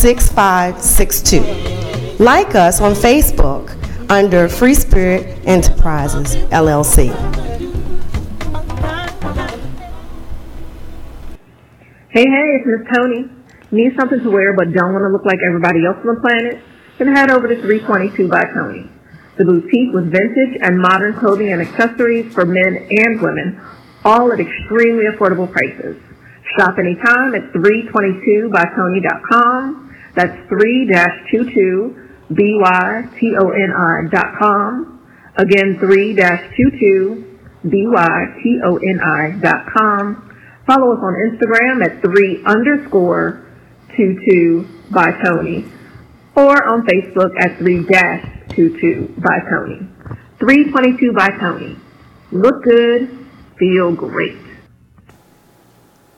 6562. Like us on Facebook under Free Spirit Enterprises, LLC. Hey, hey, it's Miss Toni. Need something to wear but don't want to look like everybody else on the planet? Then head over to 322 by Toni. The boutique with vintage and modern clothing and accessories for men and women, all at extremely affordable prices. Shop anytime at 322bytoni.com. That's 3-22-B-Y-T-O-N-I.com. Again, 3-22-B-Y-T-O-N-I.com. Follow us on Instagram at 3 underscore 22 by Toni or on Facebook at 3 dash 22 by Toni. 322 by Toni. Look good, feel great.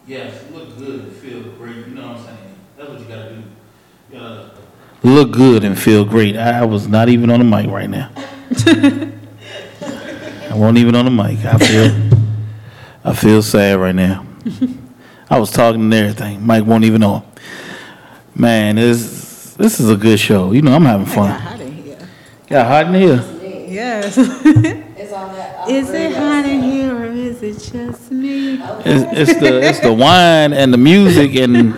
Yes, look good, feel great. You know what I'm saying? That's what you gotta do. You look good and feel great. I I was not even on the mic right now. I wasn't even on the mic. I feel, I feel sad right now. I was talking and everything. Mike won't even know. Man, this this is a good show. You know I'm having fun. Got hot in here. Yes. Is it hot in here or is it just me? It's, it's the it's the wine and the music and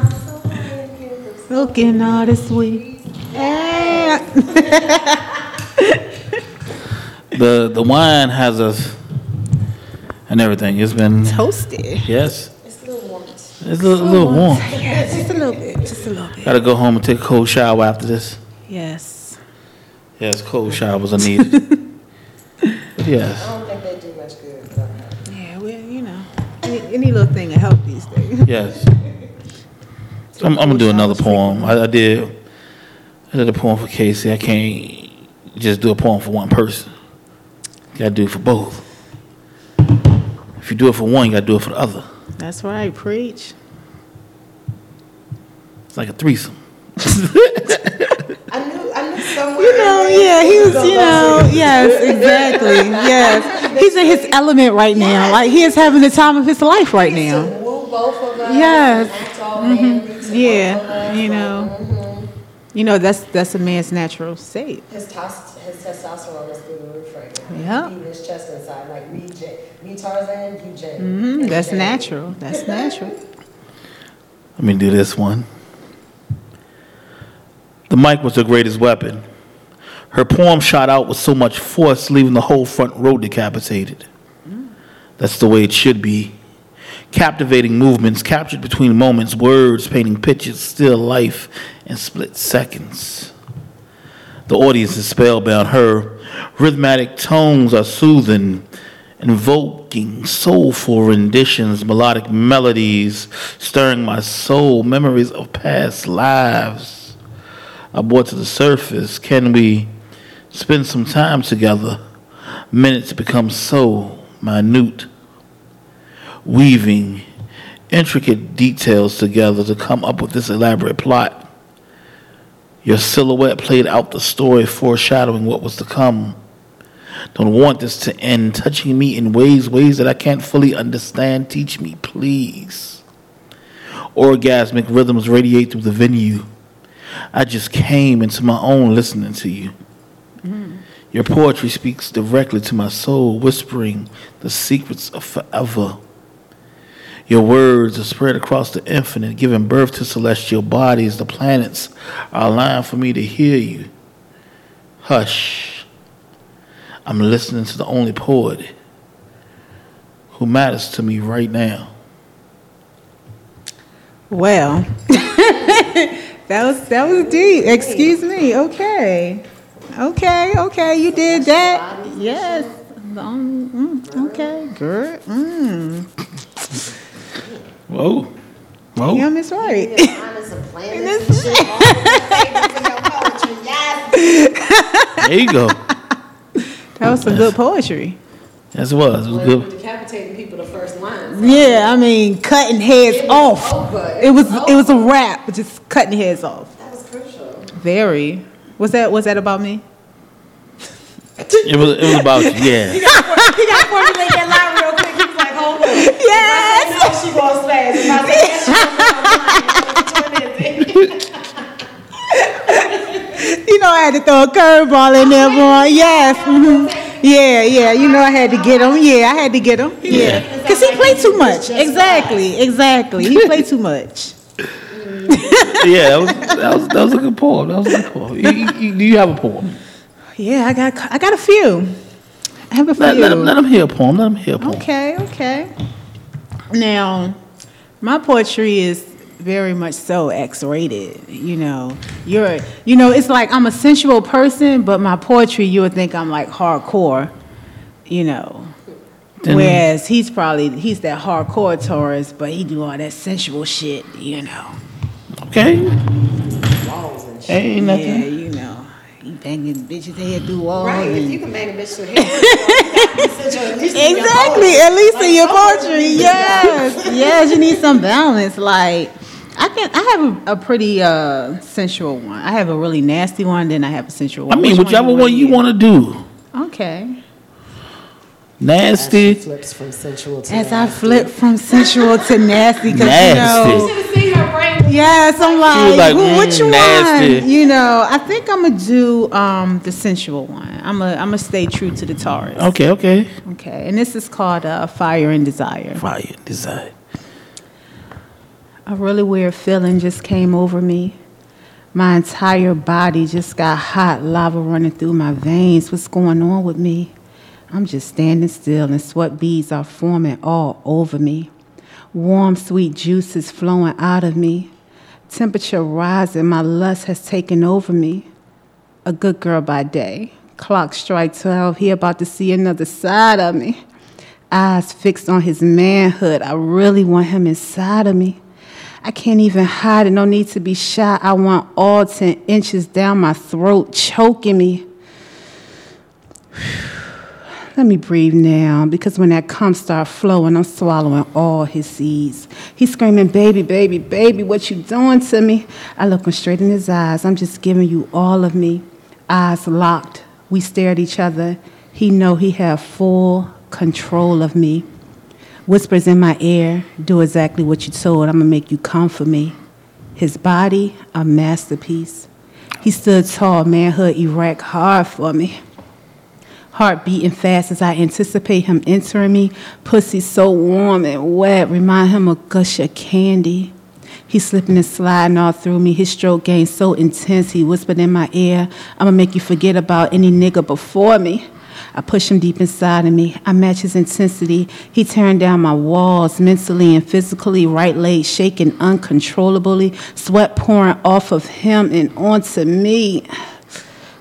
Looking all this sweet. Eh. the the wine has us and everything. It's been Toasty. Yes, It's a little warm. it's a little, a little warm. Yeah, just a little bit. Just a little bit. Gotta go home and take a cold shower after this. Yes. Yes, cold showers are needed. Yes, I don't think they do much good. Yeah, well, you know, any, any little thing to help these days. yes. So I'm, I'm gonna do another poem. I, I did I did a poem for Casey. I can't just do a poem for one person. You gotta do it for both. If you do it for one, you gotta do it for the other. That's right. Preach. It's like a threesome. I knew, I knew somewhere. You know, yeah, he was, you know, yes, exactly, yes. He's in his element right now. Like he is having the time of his life right now. Woo both of us. Yes. Act all manly to both Yeah, of us. you know, you know that's that's a man's natural state. His, tos- his testosterone is through the roof right now. Yeah. Beating his chest inside, like me, Jay, me Tarzan, you Jay. hmm That's natural. That's natural. Let me do this one. The mic was her greatest weapon. Her poem shot out with so much force, leaving the whole front row decapitated. That's the way it should be. Captivating movements captured between moments, words painting pictures, still life in split seconds. The audience is spellbound. Her rhythmic tones are soothing, invoking soulful renditions, melodic melodies, stirring my soul, memories of past lives. are brought to the surface. Can we spend some time together? Minutes become so minute, weaving intricate details together to come up with this elaborate plot. Your silhouette played out the story, foreshadowing what was to come. Don't want this to end, touching me in ways, ways that I can't fully understand. Teach me, please. Orgasmic rhythms radiate through the venue. I just came into my own listening to you. Your poetry speaks directly to my soul, whispering the secrets of forever. Your words are spread across the infinite, giving birth to celestial bodies. The planets are aligned for me to hear you. Hush. I'm listening to the only poet who matters to me right now. Well, that was that was deep. Excuse me. Okay, okay, okay. You did that. Yes. Um, okay, good. Mm. Whoa. Whoa. Yeah, Miss Right. There you go. That was some good poetry. Yes, it was. It was good. Decapitating people the first line. Yeah, I mean, cutting heads off. It was it was a rap, just cutting heads off. That was crucial. Very. Was that was that about me? It was, it was about you, yeah. he got to formulate that line real quick. He was like, hold on. Yes. I say she going to smash. If I say yes, she going to You know, I had to throw a curveball in there, boy. Yes. mhm. Yeah, yeah. You know, I had to get him. Yeah, I had to get him. Yeah. Because he played too much. Exactly, exactly. He played too much. yeah, that was, that was that was a good poem. That was a good poem. You, you, you- do you have a poem? Yeah, I got I got a few. I have a few. Let, let, him, let him hear a poem. Let him hear a poem. Okay, okay. Now, my poetry is very much so X-rated. You know, you're, you know, it's like I'm a sensual person, but my poetry, you would think I'm like hardcore. You know, Then- whereas he's probably he's that hardcore Taurus, but he do all that sensual shit. You know. Okay. Ain't nothing. Yeah, you know. He banging bitches head through walls. Right, if you can bang a bitch to hell. Exactly, at least in your poetry. Yes, yes, you need some balance. Like I can, I have a, a pretty uh, sensual one. I have a really nasty one, then I have a sensual one. I mean, Which whichever one you want to do. Okay. Nasty. Flips from sensual to As I flip from sensual to nasty, because Nasty. you know. Yes, I'm like, like, "Who- what mm, nasty. want? You know, I think I'm gonna do um, the sensual one. I'm gonna, I'm gonna stay true to the Taurus. Okay, okay. Okay, and this is called uh, Fire and Desire. Fire and Desire. A really weird feeling just came over me. My entire body just got hot, lava running through my veins. What's going on with me? I'm just standing still, and sweat beads are forming all over me. Warm, sweet juices flowing out of me. Temperature rising, my lust has taken over me. A good girl by day. Clock strike 12, he about to see another side of me. Eyes fixed on his manhood, I really want him inside of me. I can't even hide it, no need to be shy. I want all 10 inches down my throat, choking me. Let me breathe now, because when that cum start flowing, I'm swallowing all his seeds. He's screaming, baby, baby, baby, what you doing to me? I look him straight in his eyes. I'm just giving you all of me. Eyes locked. We stare at each other. He know he have full control of me. Whispers in my ear, do exactly what you told. I'm gonna make you come for me. His body, a masterpiece. He stood tall, manhood erect, hard for me. Heart beating fast as I anticipate him entering me. Pussy so warm and wet, remind him of gush of candy. He slipping and sliding all through me. His stroke game so intense. He whispered in my ear, I'ma make you forget about any nigga before me. I push him deep inside of me. I match his intensity. He tearing down my walls mentally and physically, right leg shaking uncontrollably, sweat pouring off of him and onto me.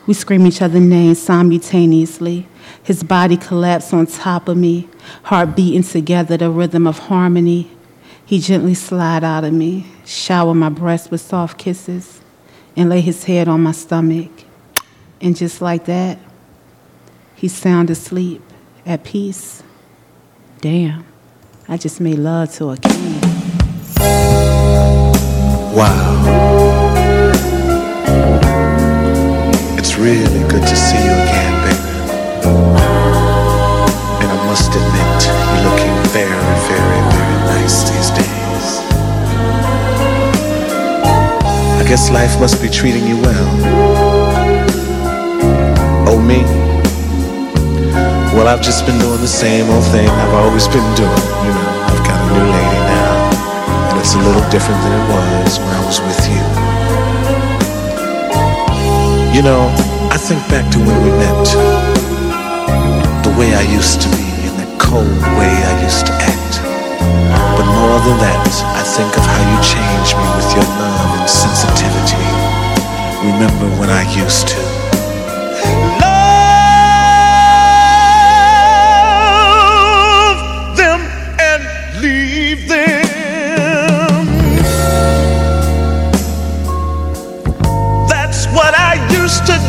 We scream each other's names simultaneously. His body collapsed on top of me, heart beating together, the rhythm of harmony. He gently slide out of me, shower my breast with soft kisses, and lay his head on my stomach. And just like that, he's sound asleep, at peace. Damn, I just made love to a king. Wow. It's really good to see you again, baby. And I must admit, you're looking very, very, very nice these days. I guess life must be treating you well. Oh, me? Well, I've just been doing the same old thing I've always been doing. You know, I've got a new lady now, and it's a little different than it was when I was with you. You know, I think back to when we met. The way I used to be and the cold way I used to act. But more than that, I think of how you changed me with your love and sensitivity. Remember when I used to.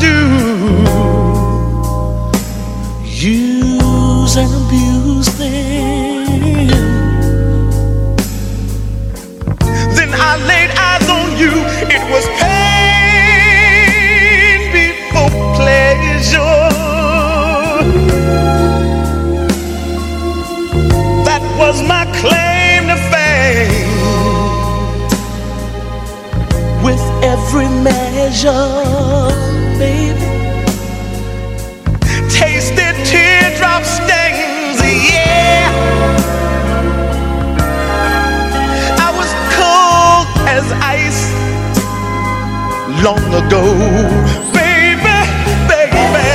Do. Use and abuse them. Then I laid eyes on you. It was pain before pleasure. That was my claim to fame with every measure, baby. Tasted teardrop stains, yeah. I was cold as ice long ago, baby, baby.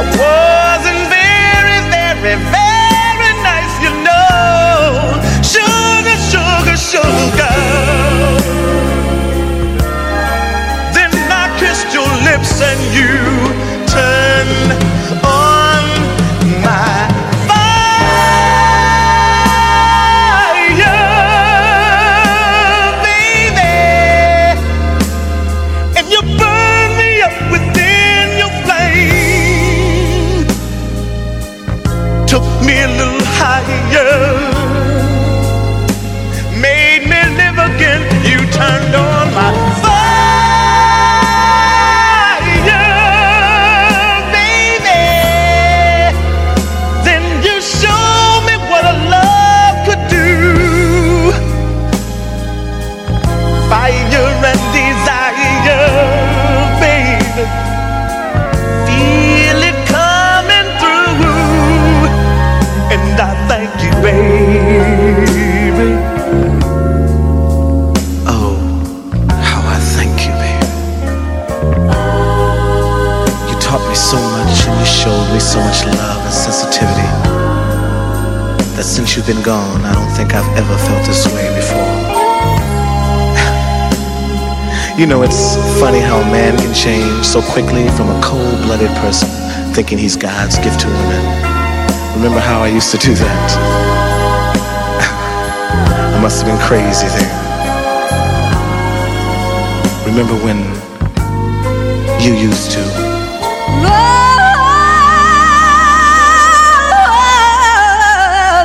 I wasn't very, very, very nice, you know. Sugar, and you You know, it's funny how a man can change so quickly from a cold blooded person thinking he's God's gift to women. Remember how I used to do that? I must have been crazy then. Remember when you used to. love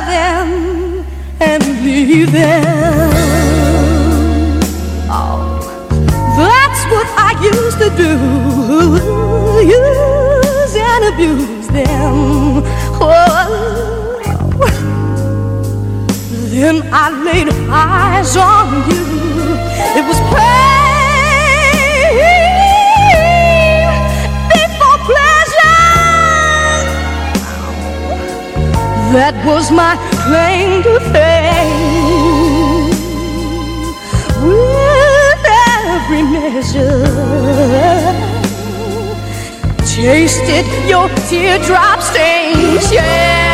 them and leave them. do use and abuse them. Oh. Then I laid eyes on you. It was pain before pleasure. That was my claim to fame. should. Tasted your teardrop stains, yeah.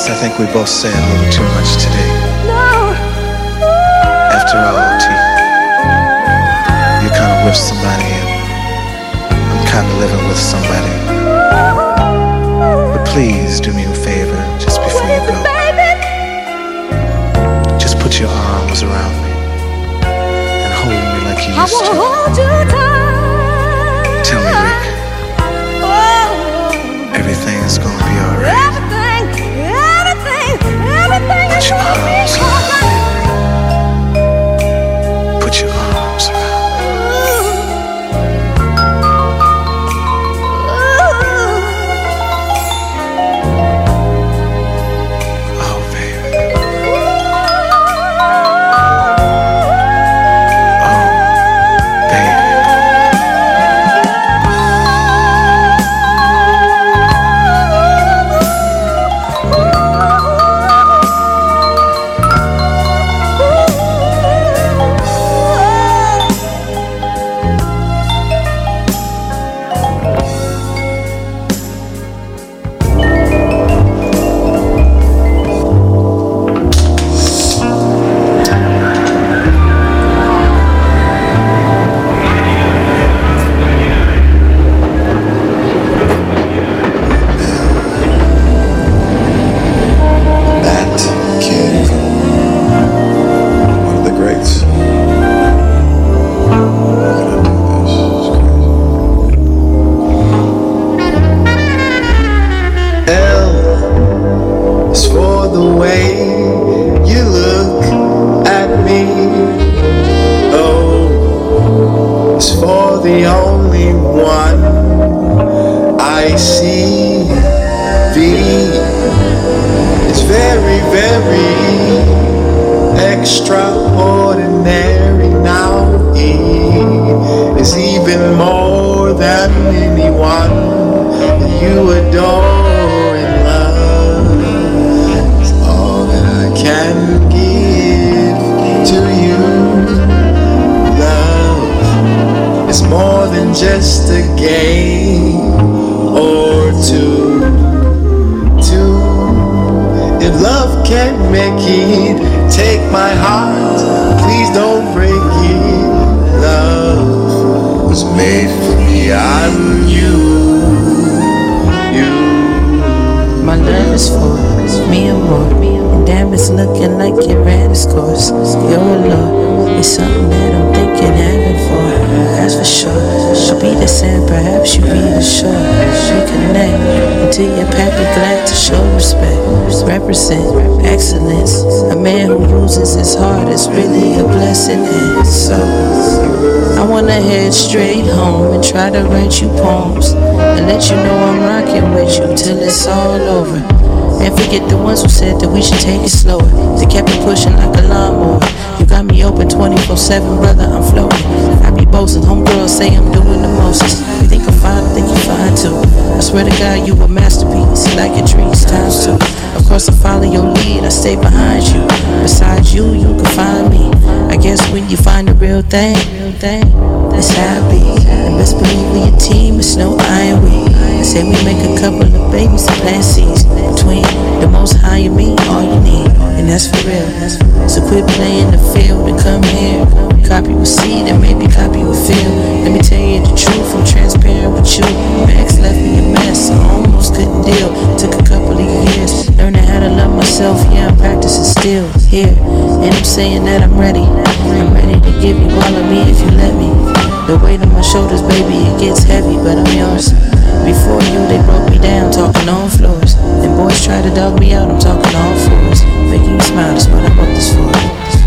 Yes, I think we both say a little too much today. No. After all, you're kind of with somebody, and I'm kind of living with somebody. But please do me a favor just before you go. Just put your arms around me and hold me like you used to. Deus. Write you poems and let you know I'm rocking with you till it's all over. And forget the ones who said that we should take it slower. They kept pushing like a lawnmower. You got me open 24 7, brother, I'm floating. I be boasting, homegirls say I'm doing the mostest. You think fine, I think you're fine too. I swear to God, you a masterpiece, like a trees times two. Of course, I follow your lead, I stay behind you. Besides you, you can find me. I guess when you find the real thing, real thing, that's happy. And best believe we a team, it's no I and we. I say we make a couple of babies and plant seeds between the most high and me, all you need, and that's for real. So quit playing the field and come here. Copy with seed and maybe copy with feel. Let me tell you the truth, I'm transparent with you. Max left me a mess, I almost couldn't deal. Took a couple of years, learning how to love myself. Yeah, I'm practicing still here, and I'm saying that I'm ready. I'm ready to give you all of me if you let me. The weight on my shoulders, baby, it gets heavy, but I'm yours. Before you, they broke me down, talking on floors. And boys try to dog me out, I'm talking all fours. Making you smile, that's what I wrote this for.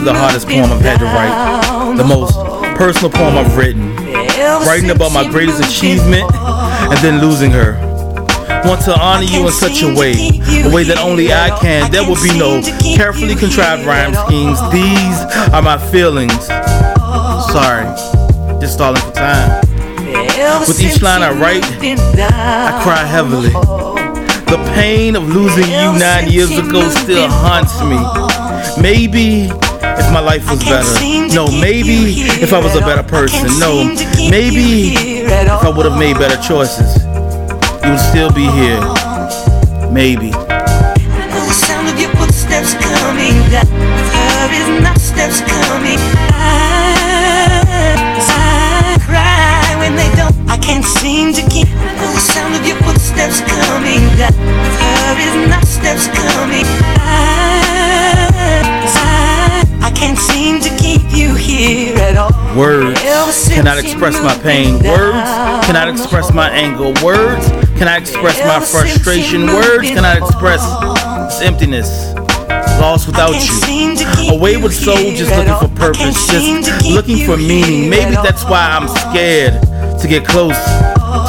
Is the hardest poem I've had to write. The most personal poem I've written. Writing about my greatest achievement and then losing her. Want to honor you in such a way, a way that only I can. There will be no carefully contrived rhyme schemes. These are my feelings. Sorry, just stalling for time. With each line I write, I cry heavily. The pain of losing you nine years ago still haunts me. Maybe my life was better. No, maybe if I was a better person. No, maybe if I would have made better choices. You would still be here. Maybe. the sound of your footsteps coming down. There is not. I, I cry when they don't. I can't seem to keep the sound of your footsteps coming down. There is not steps coming. Words cannot express my pain. Words cannot express my anger. Words cannot express my frustration. Words cannot express emptiness. Lost without you. A wayward soul just looking for purpose, just looking for meaning. Maybe that's why I'm scared to get close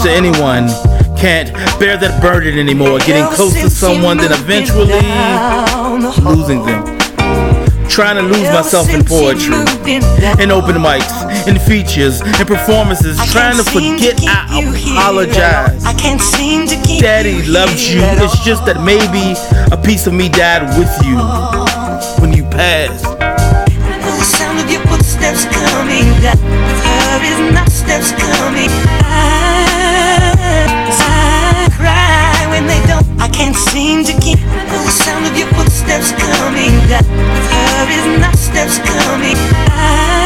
to anyone. Can't bear that burden anymore. Getting close to someone, then eventually losing them. Trying to lose myself in poetry, in open mics, in features, in performances. Trying to forget I apologize. I can't seem to keep Daddy loves you. It's just that maybe a piece of me died with you when you passed. the sound of your footsteps coming. There is not steps coming. I can't seem to keep the sound of your footsteps coming down. There is not steps coming. I,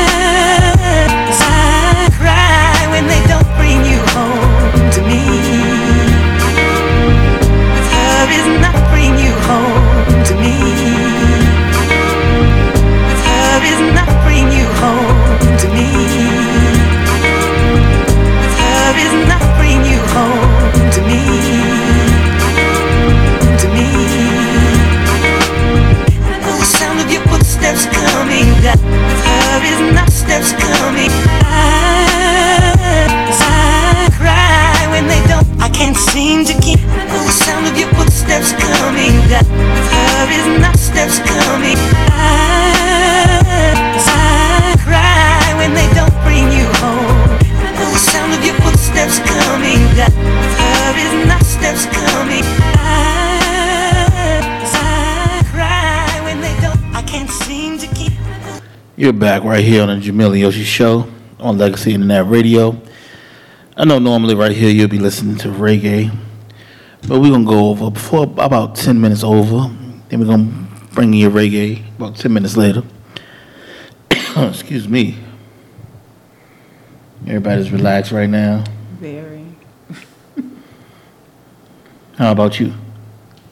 footsteps coming down. There is not steps steps coming. You're back right here on the Jamil Yoshi Show on Legacy Internet Radio. I know normally right here you'll be listening to reggae, but we're gonna go over before about ten minutes over. Then we're gonna bring you your reggae about ten minutes later. Excuse me. Everybody's relaxed right now. Very. How about you?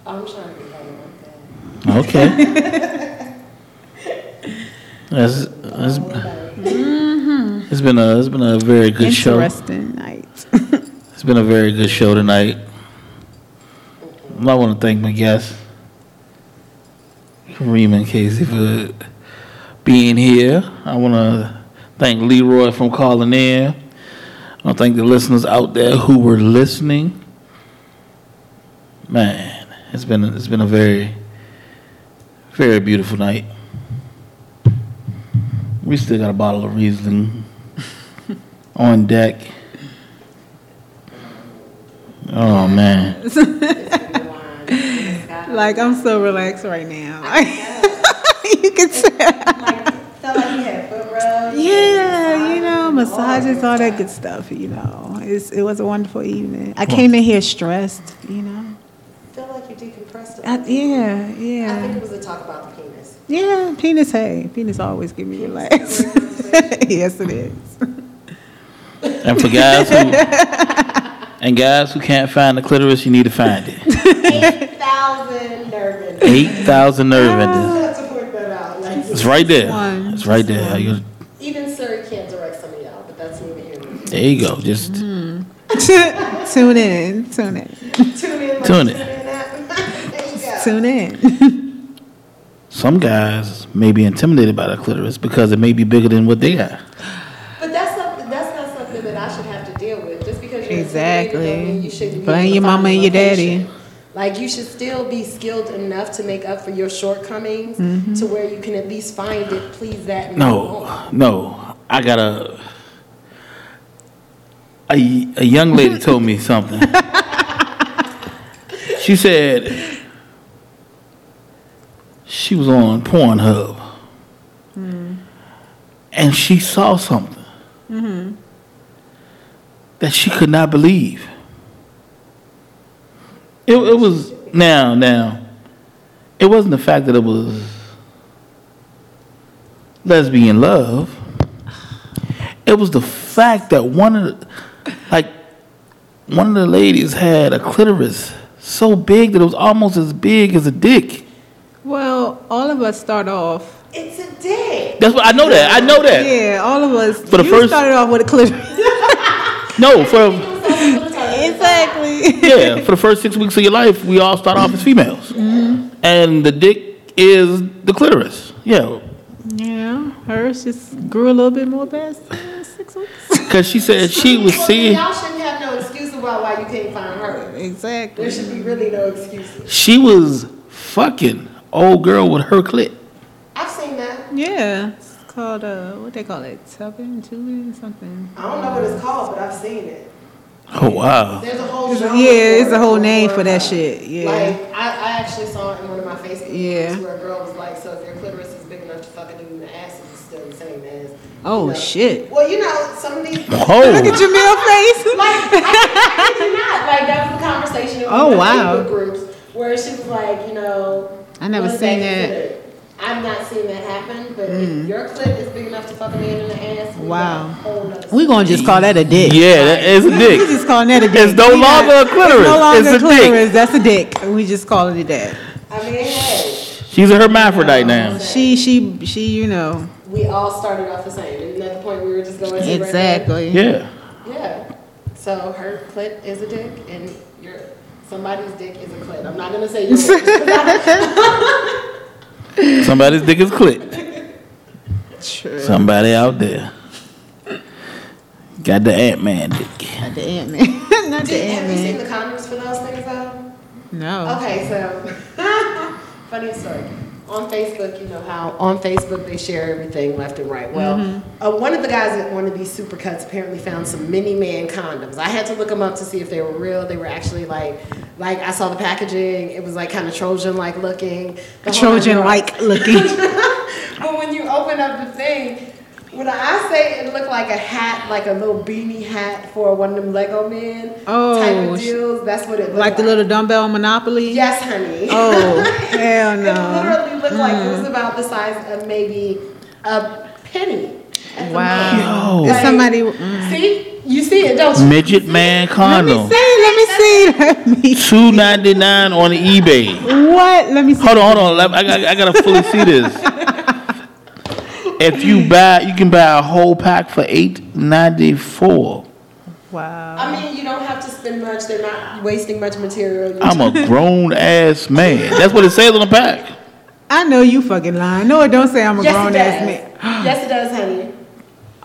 I'm trying to get better with Okay. That's, that's, mm-hmm. It's been a it's been a very good show. Interesting night. It's been a very good show tonight. I want to thank my guests, Kareem and Casey, for being here. I want to thank Leroy from calling in. I want to thank the listeners out there who were listening. Man, it's been it's been a very very beautiful night. We still got a bottle of Riesling on deck. Oh man. like I'm so relaxed right now. you can tell. Yeah, you know, massages, all that good stuff. You know, it's, it was a wonderful evening. I came in here stressed. You know. I feel like you decompressed a I, little. yeah, I think yeah, it was a talk about the penis. Yeah. Penis, hey, penis always give me relax. yes, it is. And for guys who and guys who can't find the clitoris, you need to find it. Eight thousand nerve endings. Eight thousand nerve endings. I have point that out. Like, It's right there. It's right there. You- Even Siri can't direct some of y'all, but that's neither here there. There you go. Just mm. tune in, tune in, Tune in. Tune in. There you go. tune in. Some guys may be intimidated by the clitoris because it may be bigger than what they got. But that's something. That's not something that I should have to deal with. Just because you're Exactly. intimidated don't you shouldn't be Blame your mama and your daddy. Like you should still be skilled enough to make up for your shortcomings, Mhm. to where you can at least find it, please that. No, on. no. I got a a, a young lady told me something. she said she was on Pornhub and she saw something Mm-hmm. that she could not believe. It, it was now now. It wasn't the fact that it was lesbian love. It was the fact that one of the, like one of the ladies had a clitoris so big that it was almost as big as a dick. Well, all of us start off. It's a dick. That's what I know that. I know that. Yeah, all of us. For the you first- started off with a clitoris. No, for exactly. yeah, for the first six weeks of your life, we all start off as females, Mm-hmm. and the dick is the clitoris. Yeah, Yeah, hers just grew a little bit more past uh, six weeks. because she said she was Well, seeing. y'all shouldn't have no excuse about why you can't find her. Exactly. There should be really no excuses. She was fucking old girl with her clit. I've seen that. Yeah, it's called uh, what they call it, tubbing, tubing, something. I don't know what it's called, but I've seen it. Oh wow. There's a whole It's a- genre yeah, it's for a it, whole for name for that Pornhub. shit. Yeah. Like I, I actually saw it in one of my Facebook Yeah. groups where a girl was like, "So if your clitoris is big enough to fuck it in the ass, is still the same as." Oh, you know. shit. Well, you know, some of these. Oh. Look at Jamil face. Like, I, I did not. Like that was the conversation in one Oh, of my wow. Facebook groups where she was like, you know. I never what is seen that. I've not seen that happen, but Mm. if your clit is big enough to fuck a man in the ass, we Wow. got a whole nother We gonna just call that a dick. Yeah, that is a dick. We just calling that a dick. It's no We not- longer a clitoris. It's no longer It's a a dick. clitoris. That's a dick. We just call it that. I mean, hey, She's a hermaphrodite now. She, she, she. You know. we all started off the same. Isn't that the point we were just going to? Exactly. Yeah. Yeah. So her clit is a dick, and your somebody's dick is a clit. I'm not gonna say yours. 'cause I- Somebody's dick is clit. Somebody out there got the Ant Man dick. Not the Ant Man. Not the Did, Ant have you seen the condoms for those things though? No. Okay, so funny story. On Facebook, you know how on Facebook they share everything left and right. Well, Mhm. uh, one of the guys that wanted these super cuts apparently found some mini man condoms. I had to look them up to see if they were real. They were actually like, like I saw the packaging. It was like kind of Trojan like looking. Nine Trojan-like looking. but when you open up the thing, when I say it looked like a hat, like a little beanie hat for one of them Lego men type Oh, of deals, that's what it looked Like like. the little dumbbell Monopoly. Yes, honey. Oh hell no. It literally looked like it was Mm. about the size of maybe a penny. Wow. most. Like, somebody? mm. See, you see it, don't you? Midget man condom. Let me see. Let me. see. Two ninety nine on eBay. What? Let me see. Hold on, hold on. Let- I got, I gotta fully see this. If you buy, you can buy a whole pack for eight ninety four. Wow. I mean, you don't have to spend much. They're not wasting much material. I'm a grown ass man. That's what it says on the pack. I know you fucking lying. No, it don't say I'm a Yes, grown ass man. yes, it does, honey.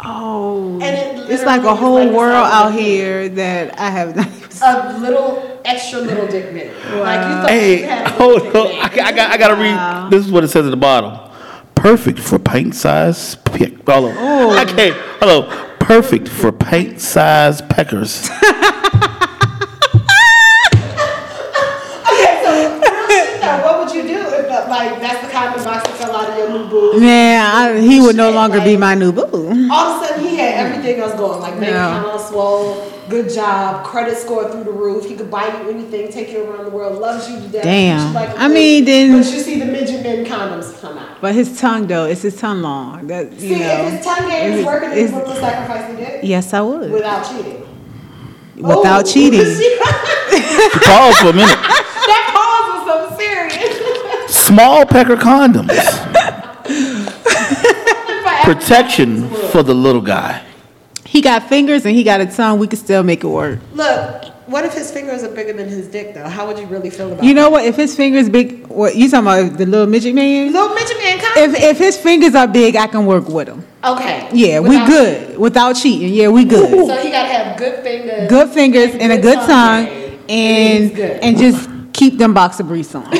Oh. And it It's like a whole like world out here that I have not. A little extra little dick minute. Like you thought Hey, you had a hold little on. I. I got, I gotta read. This is what it says at the bottom. Perfect for paint size pick. Hold on. Oh. Okay, hello. Perfect for paint size peckers. like that's the condom box that fell out of your new boo? Man, I, he would no longer be my new boo. All of a sudden, he had everything else going, like bank Yeah. account swole, good job, credit score through the roof. He could buy you anything, take you around the world, loves you to death. Damn. treats you like a I queen. mean, then- But you see the midget men condoms come out. But his tongue though, is his tongue long? That you See, know. if his tongue game is is- working, is- then what would sacrifice the dick? Yes, I would. Without cheating. Without Oh, cheating. Pause for a minute. that pause was so serious. Small pecker condoms. Protection for the little guy. He got fingers and he got a tongue. We could still make it work. Look, what if his fingers are bigger than his dick though? How would you really feel about You know what? If his fingers big, what you talking about? The little midget man? Little midget man, If if his fingers are big, I can work with him. Okay. Yeah, we Without- good without cheating. Yeah, we good. So he gotta have good fingers. Good fingers and a good tongue, and good. and just keep them boxer briefs on.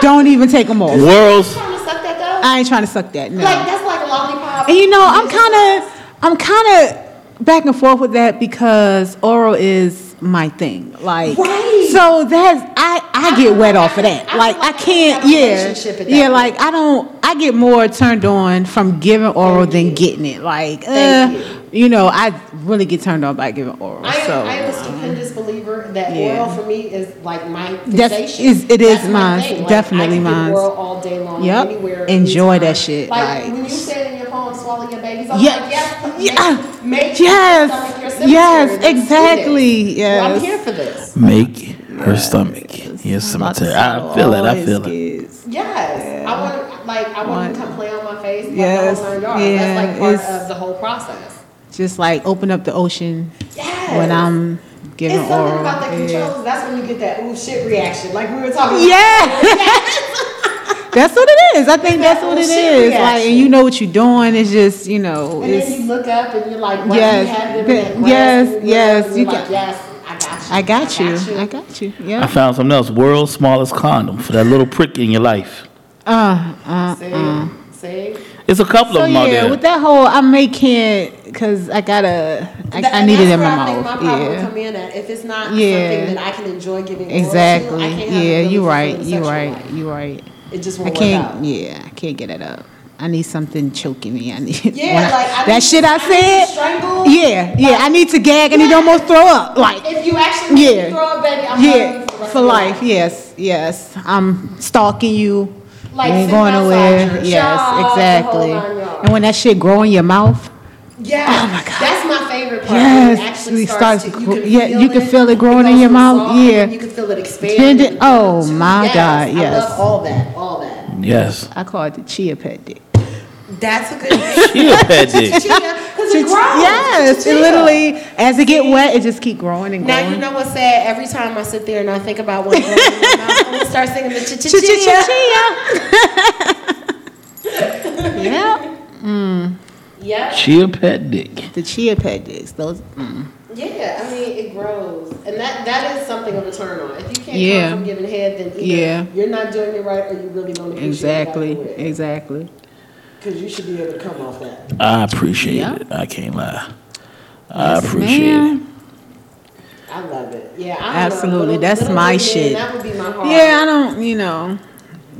Don't even take them off. World's Trying to suck that though? I ain't trying to suck that. No. Like that's like a lollipop. And you know, I'm kind of, I'm kind of back and forth with that because oral is my thing. Like, so that's I, I get wet off of that. Like, I can't, yeah, relationship at that yeah. point. Like, I don't, I get more turned on from giving oral than getting it. Like, uh, you know, I really get turned on by giving oral. I so I am a stupendous believer that Yeah. oral for me is like my That's- fixation. is- it is That's my mine. Like, Definitely I can mine. Do oral all day long. Yep. Anywhere. Enjoy anytime. that shit, Like, like- when you said in your poem, "Swallow your babies," I'm Yeah. like, yes, Yeah. make, make Yes. your stomach your. Yes, Let's do this. exactly. Well, I'm here for this. make her stomach. Yes, cemetery. I feel it. I feel it. Yes, I want like I want you to come play on my face. Like Yes. the whole nine. Yeah, That's like part it's- of the whole process. just like open up the ocean Yes. when I'm giving It's something oral. about that Yeah. controls. That's when you get that ooh shit reaction, like we were talking. Yeah. That's what it is. I think That that's what it is. it shit is. Like, and you know what you're doing. It's just, you know, And it's. then you look up and you're like, Yes, you have them the- in that grass yes, yes, you're like, yes, I got you. I got you. I got you. I found something else. World's smallest condom for that little prick in your life. Uh, uh, See, uh. see. It's a couple So of them out yeah, there. with that whole, I may can't, cause I gotta, I, That- I need it in my mouth. my Yeah. come in at. If it's not Yeah. something that I can enjoy giving to, Exactly. I can't have Yeah, you're right. You're right. life. You're right. It just won't I can't. work out. Yeah, I can't get it up. I need something choking me. I need. Yeah, when I- like, I that need- shit I I to said. strangle. Yeah, yeah. I need to gag. I need to almost throw up. Like. If you actually Yeah. throw a baby, I'm yeah, for, for your life. Yes, yes. I'm stalking you. Like you ain't going nowhere. Yes, job, exactly. And when that shit grow in your mouth, Yeah, that's my favorite part. Oh Yes, it actually starts, starts to, you gro- can yeah, you can feel it growing in your mouth, soft, yeah. you can feel it Expand expand. it- oh my yes, God, I yes. love all that, all that. Yes. I call it the chia pet dick. That's a good name. Chia pet dick. Because it grows. Yes, it literally, as it get wet, it just keep growing and growing. Now growing. you know what's sad. Every time I sit there and I think about what growing in my mouth, I'm gonna start singing the ch ch yeah. Mm. Yeah. Chia pet dick. The chia pet dicks. Those. Mm. Yeah, I mean it grows, and that that is something of a turn on. If you can't Yeah. come from giving head, then either Yeah. you're not doing it right, or you really don't appreciate Exactly. it. Exactly. Because you should be able to come off that. I appreciate Yeah. it. I can't lie. I Yes, appreciate ma'am. I love it. Yeah, I don't know. Absolutely. Little- That's little my shit. That would be my heart. Yeah, I don't, you know.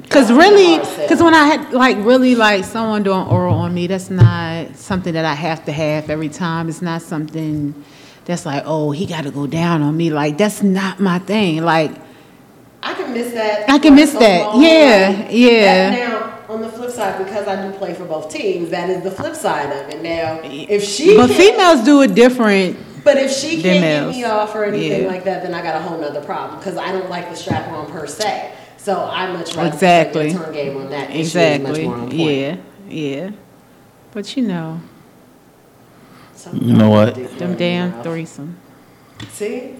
Cause really, cause when I had like really like someone doing oral on me, that's not something that I have to have every time. It's not something that's like, oh, he got to go down on me. Like that's not my thing. Like I can miss that. I can miss so that. long. Yeah, Like, yeah. now, on the flip side, because I do play for both teams, that is the flip side of it. Now, if she but females do it different. But if she can't get me off or anything Yeah. like that, then I got a whole nother problem because I don't like the strap on per se. So I much rather Exactly. play the turn game on that. 'cause she Exactly. Much more on point. Yeah, yeah. But you know, You know what? them damn threesome. See,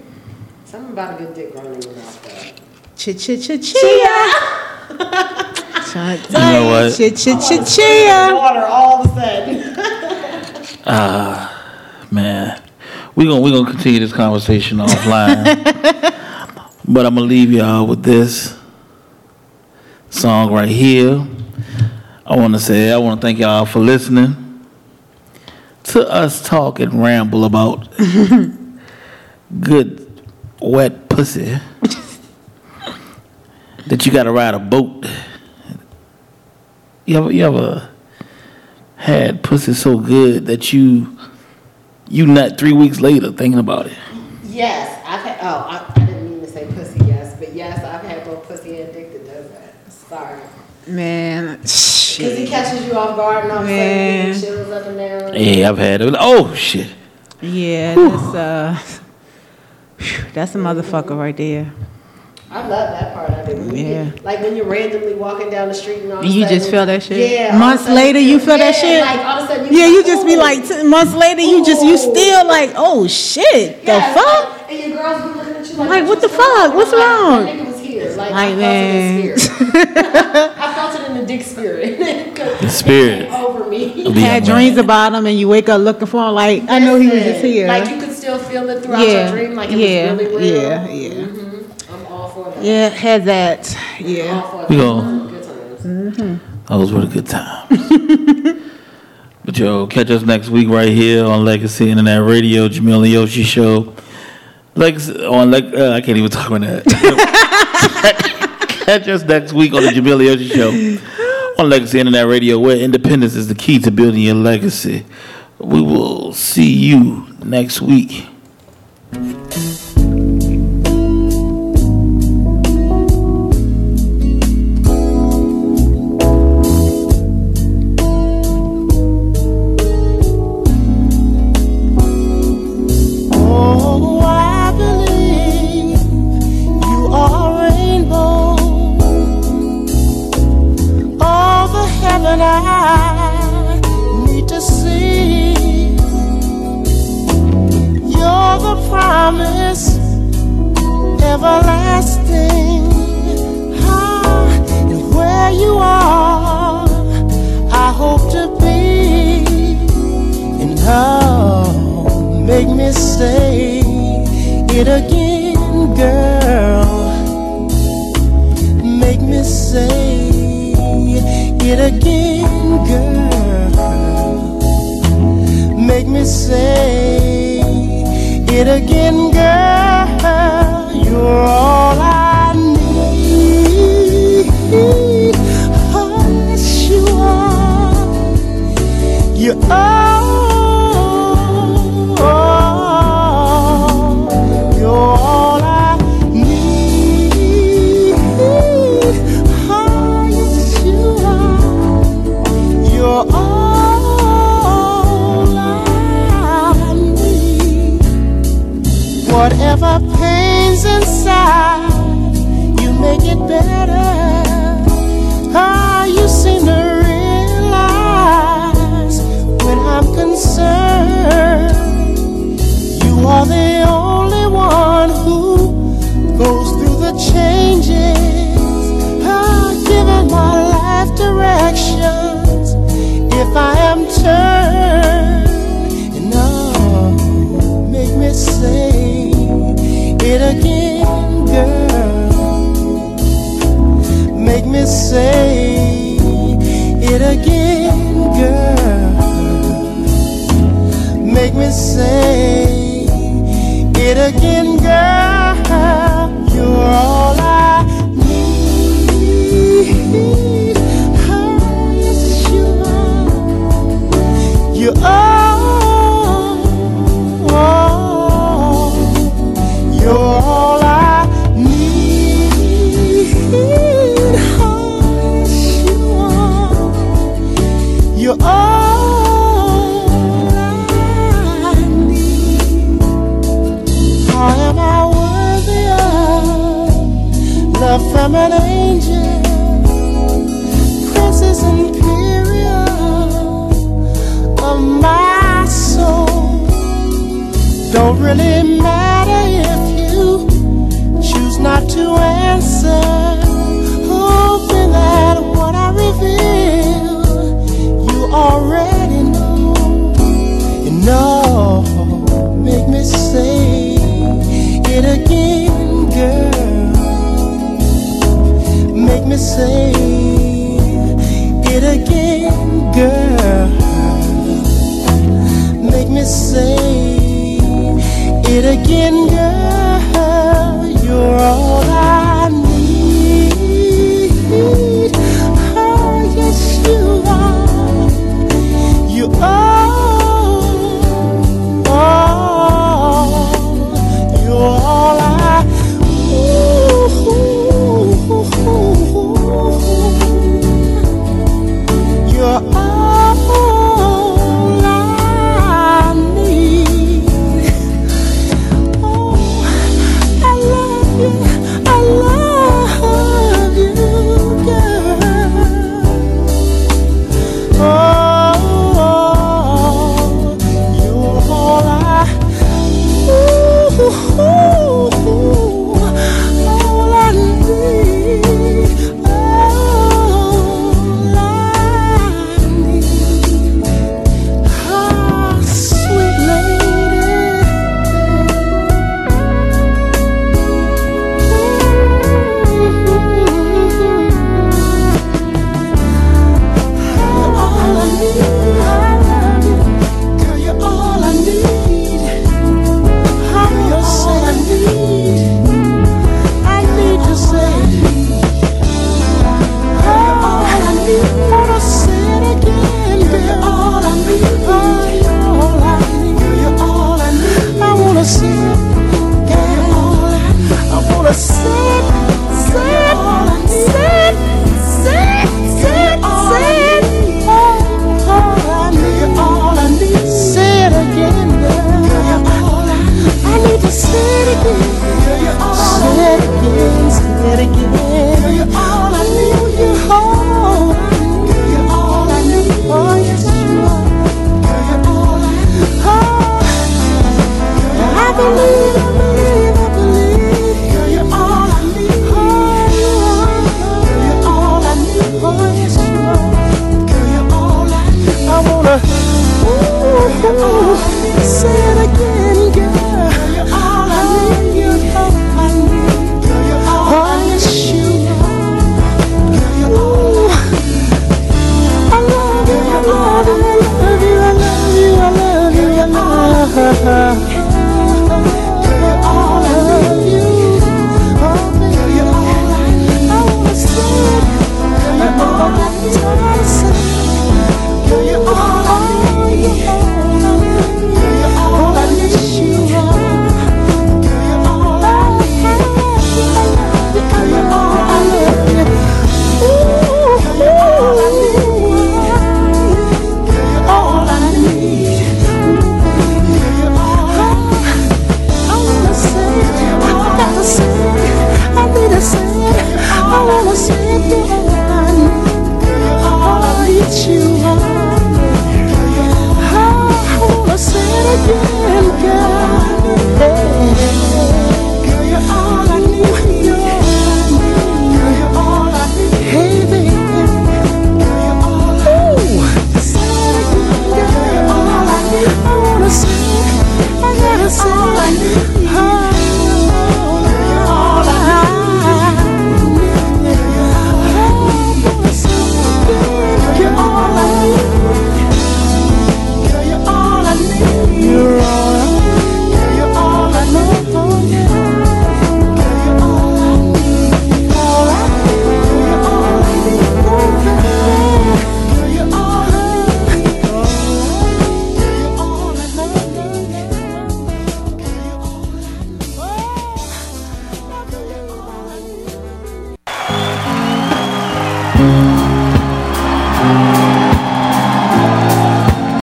something about a good dick growing in your mouth. though. Ch ch ch chia. You know what? Ch ch ch chia. Water all of a sudden. Ah, man. We're gonna we gonna continue this conversation offline. but I'm gonna leave y'all with this song right here. I wanna say I wanna thank y'all for listening to us talk and ramble about good wet pussy. that you gotta ride a boat. You ever you ever had pussy so good that you you nut three weeks later thinking about it. yes, I've had. Oh, I, pussy. Yes, but yes, I've had both pussy and dick that does that. Sorry. Man, Because he catches you off guard and all of a Man. sudden chills up and down. Yeah, I've had it. Oh shit. Yeah, that's uh, phew, that's a motherfucker right there. I love that part of it. When you Yeah. get- like when you're randomly walking down the street and all of a And you just feel that shit. Yeah. all of a Months sudden- later, you feel that yeah, shit. Like all of a sudden you Yeah, feel, you just be like t- months later, you just you still like, oh shit, the fuck. like- and your girls be looking Like, what the fuck? What's wrong? Like, it was here. Like, Like, I man. felt it in spirit. I felt it in the dick spirit. The spirit. it came over me. of the Had dreams about him, and you wake up looking for him. Like, I know he was just here. Like you could still feel it throughout yeah, your dream, like it yeah, was really real. yeah, yeah, I'm all for that. yeah. Had that. Yeah. We go. Good times. Mm-hmm. Those were the good times. but yo, catch us next week right here on Legacy Internet Radio, Jamil and Yoshi Show. Legacy on Leg- uh, I can't even talk about that. catch us next week on the Jamil Yoshi Show on Legacy Internet Radio, where independence is the key to building your legacy. We will see you next week.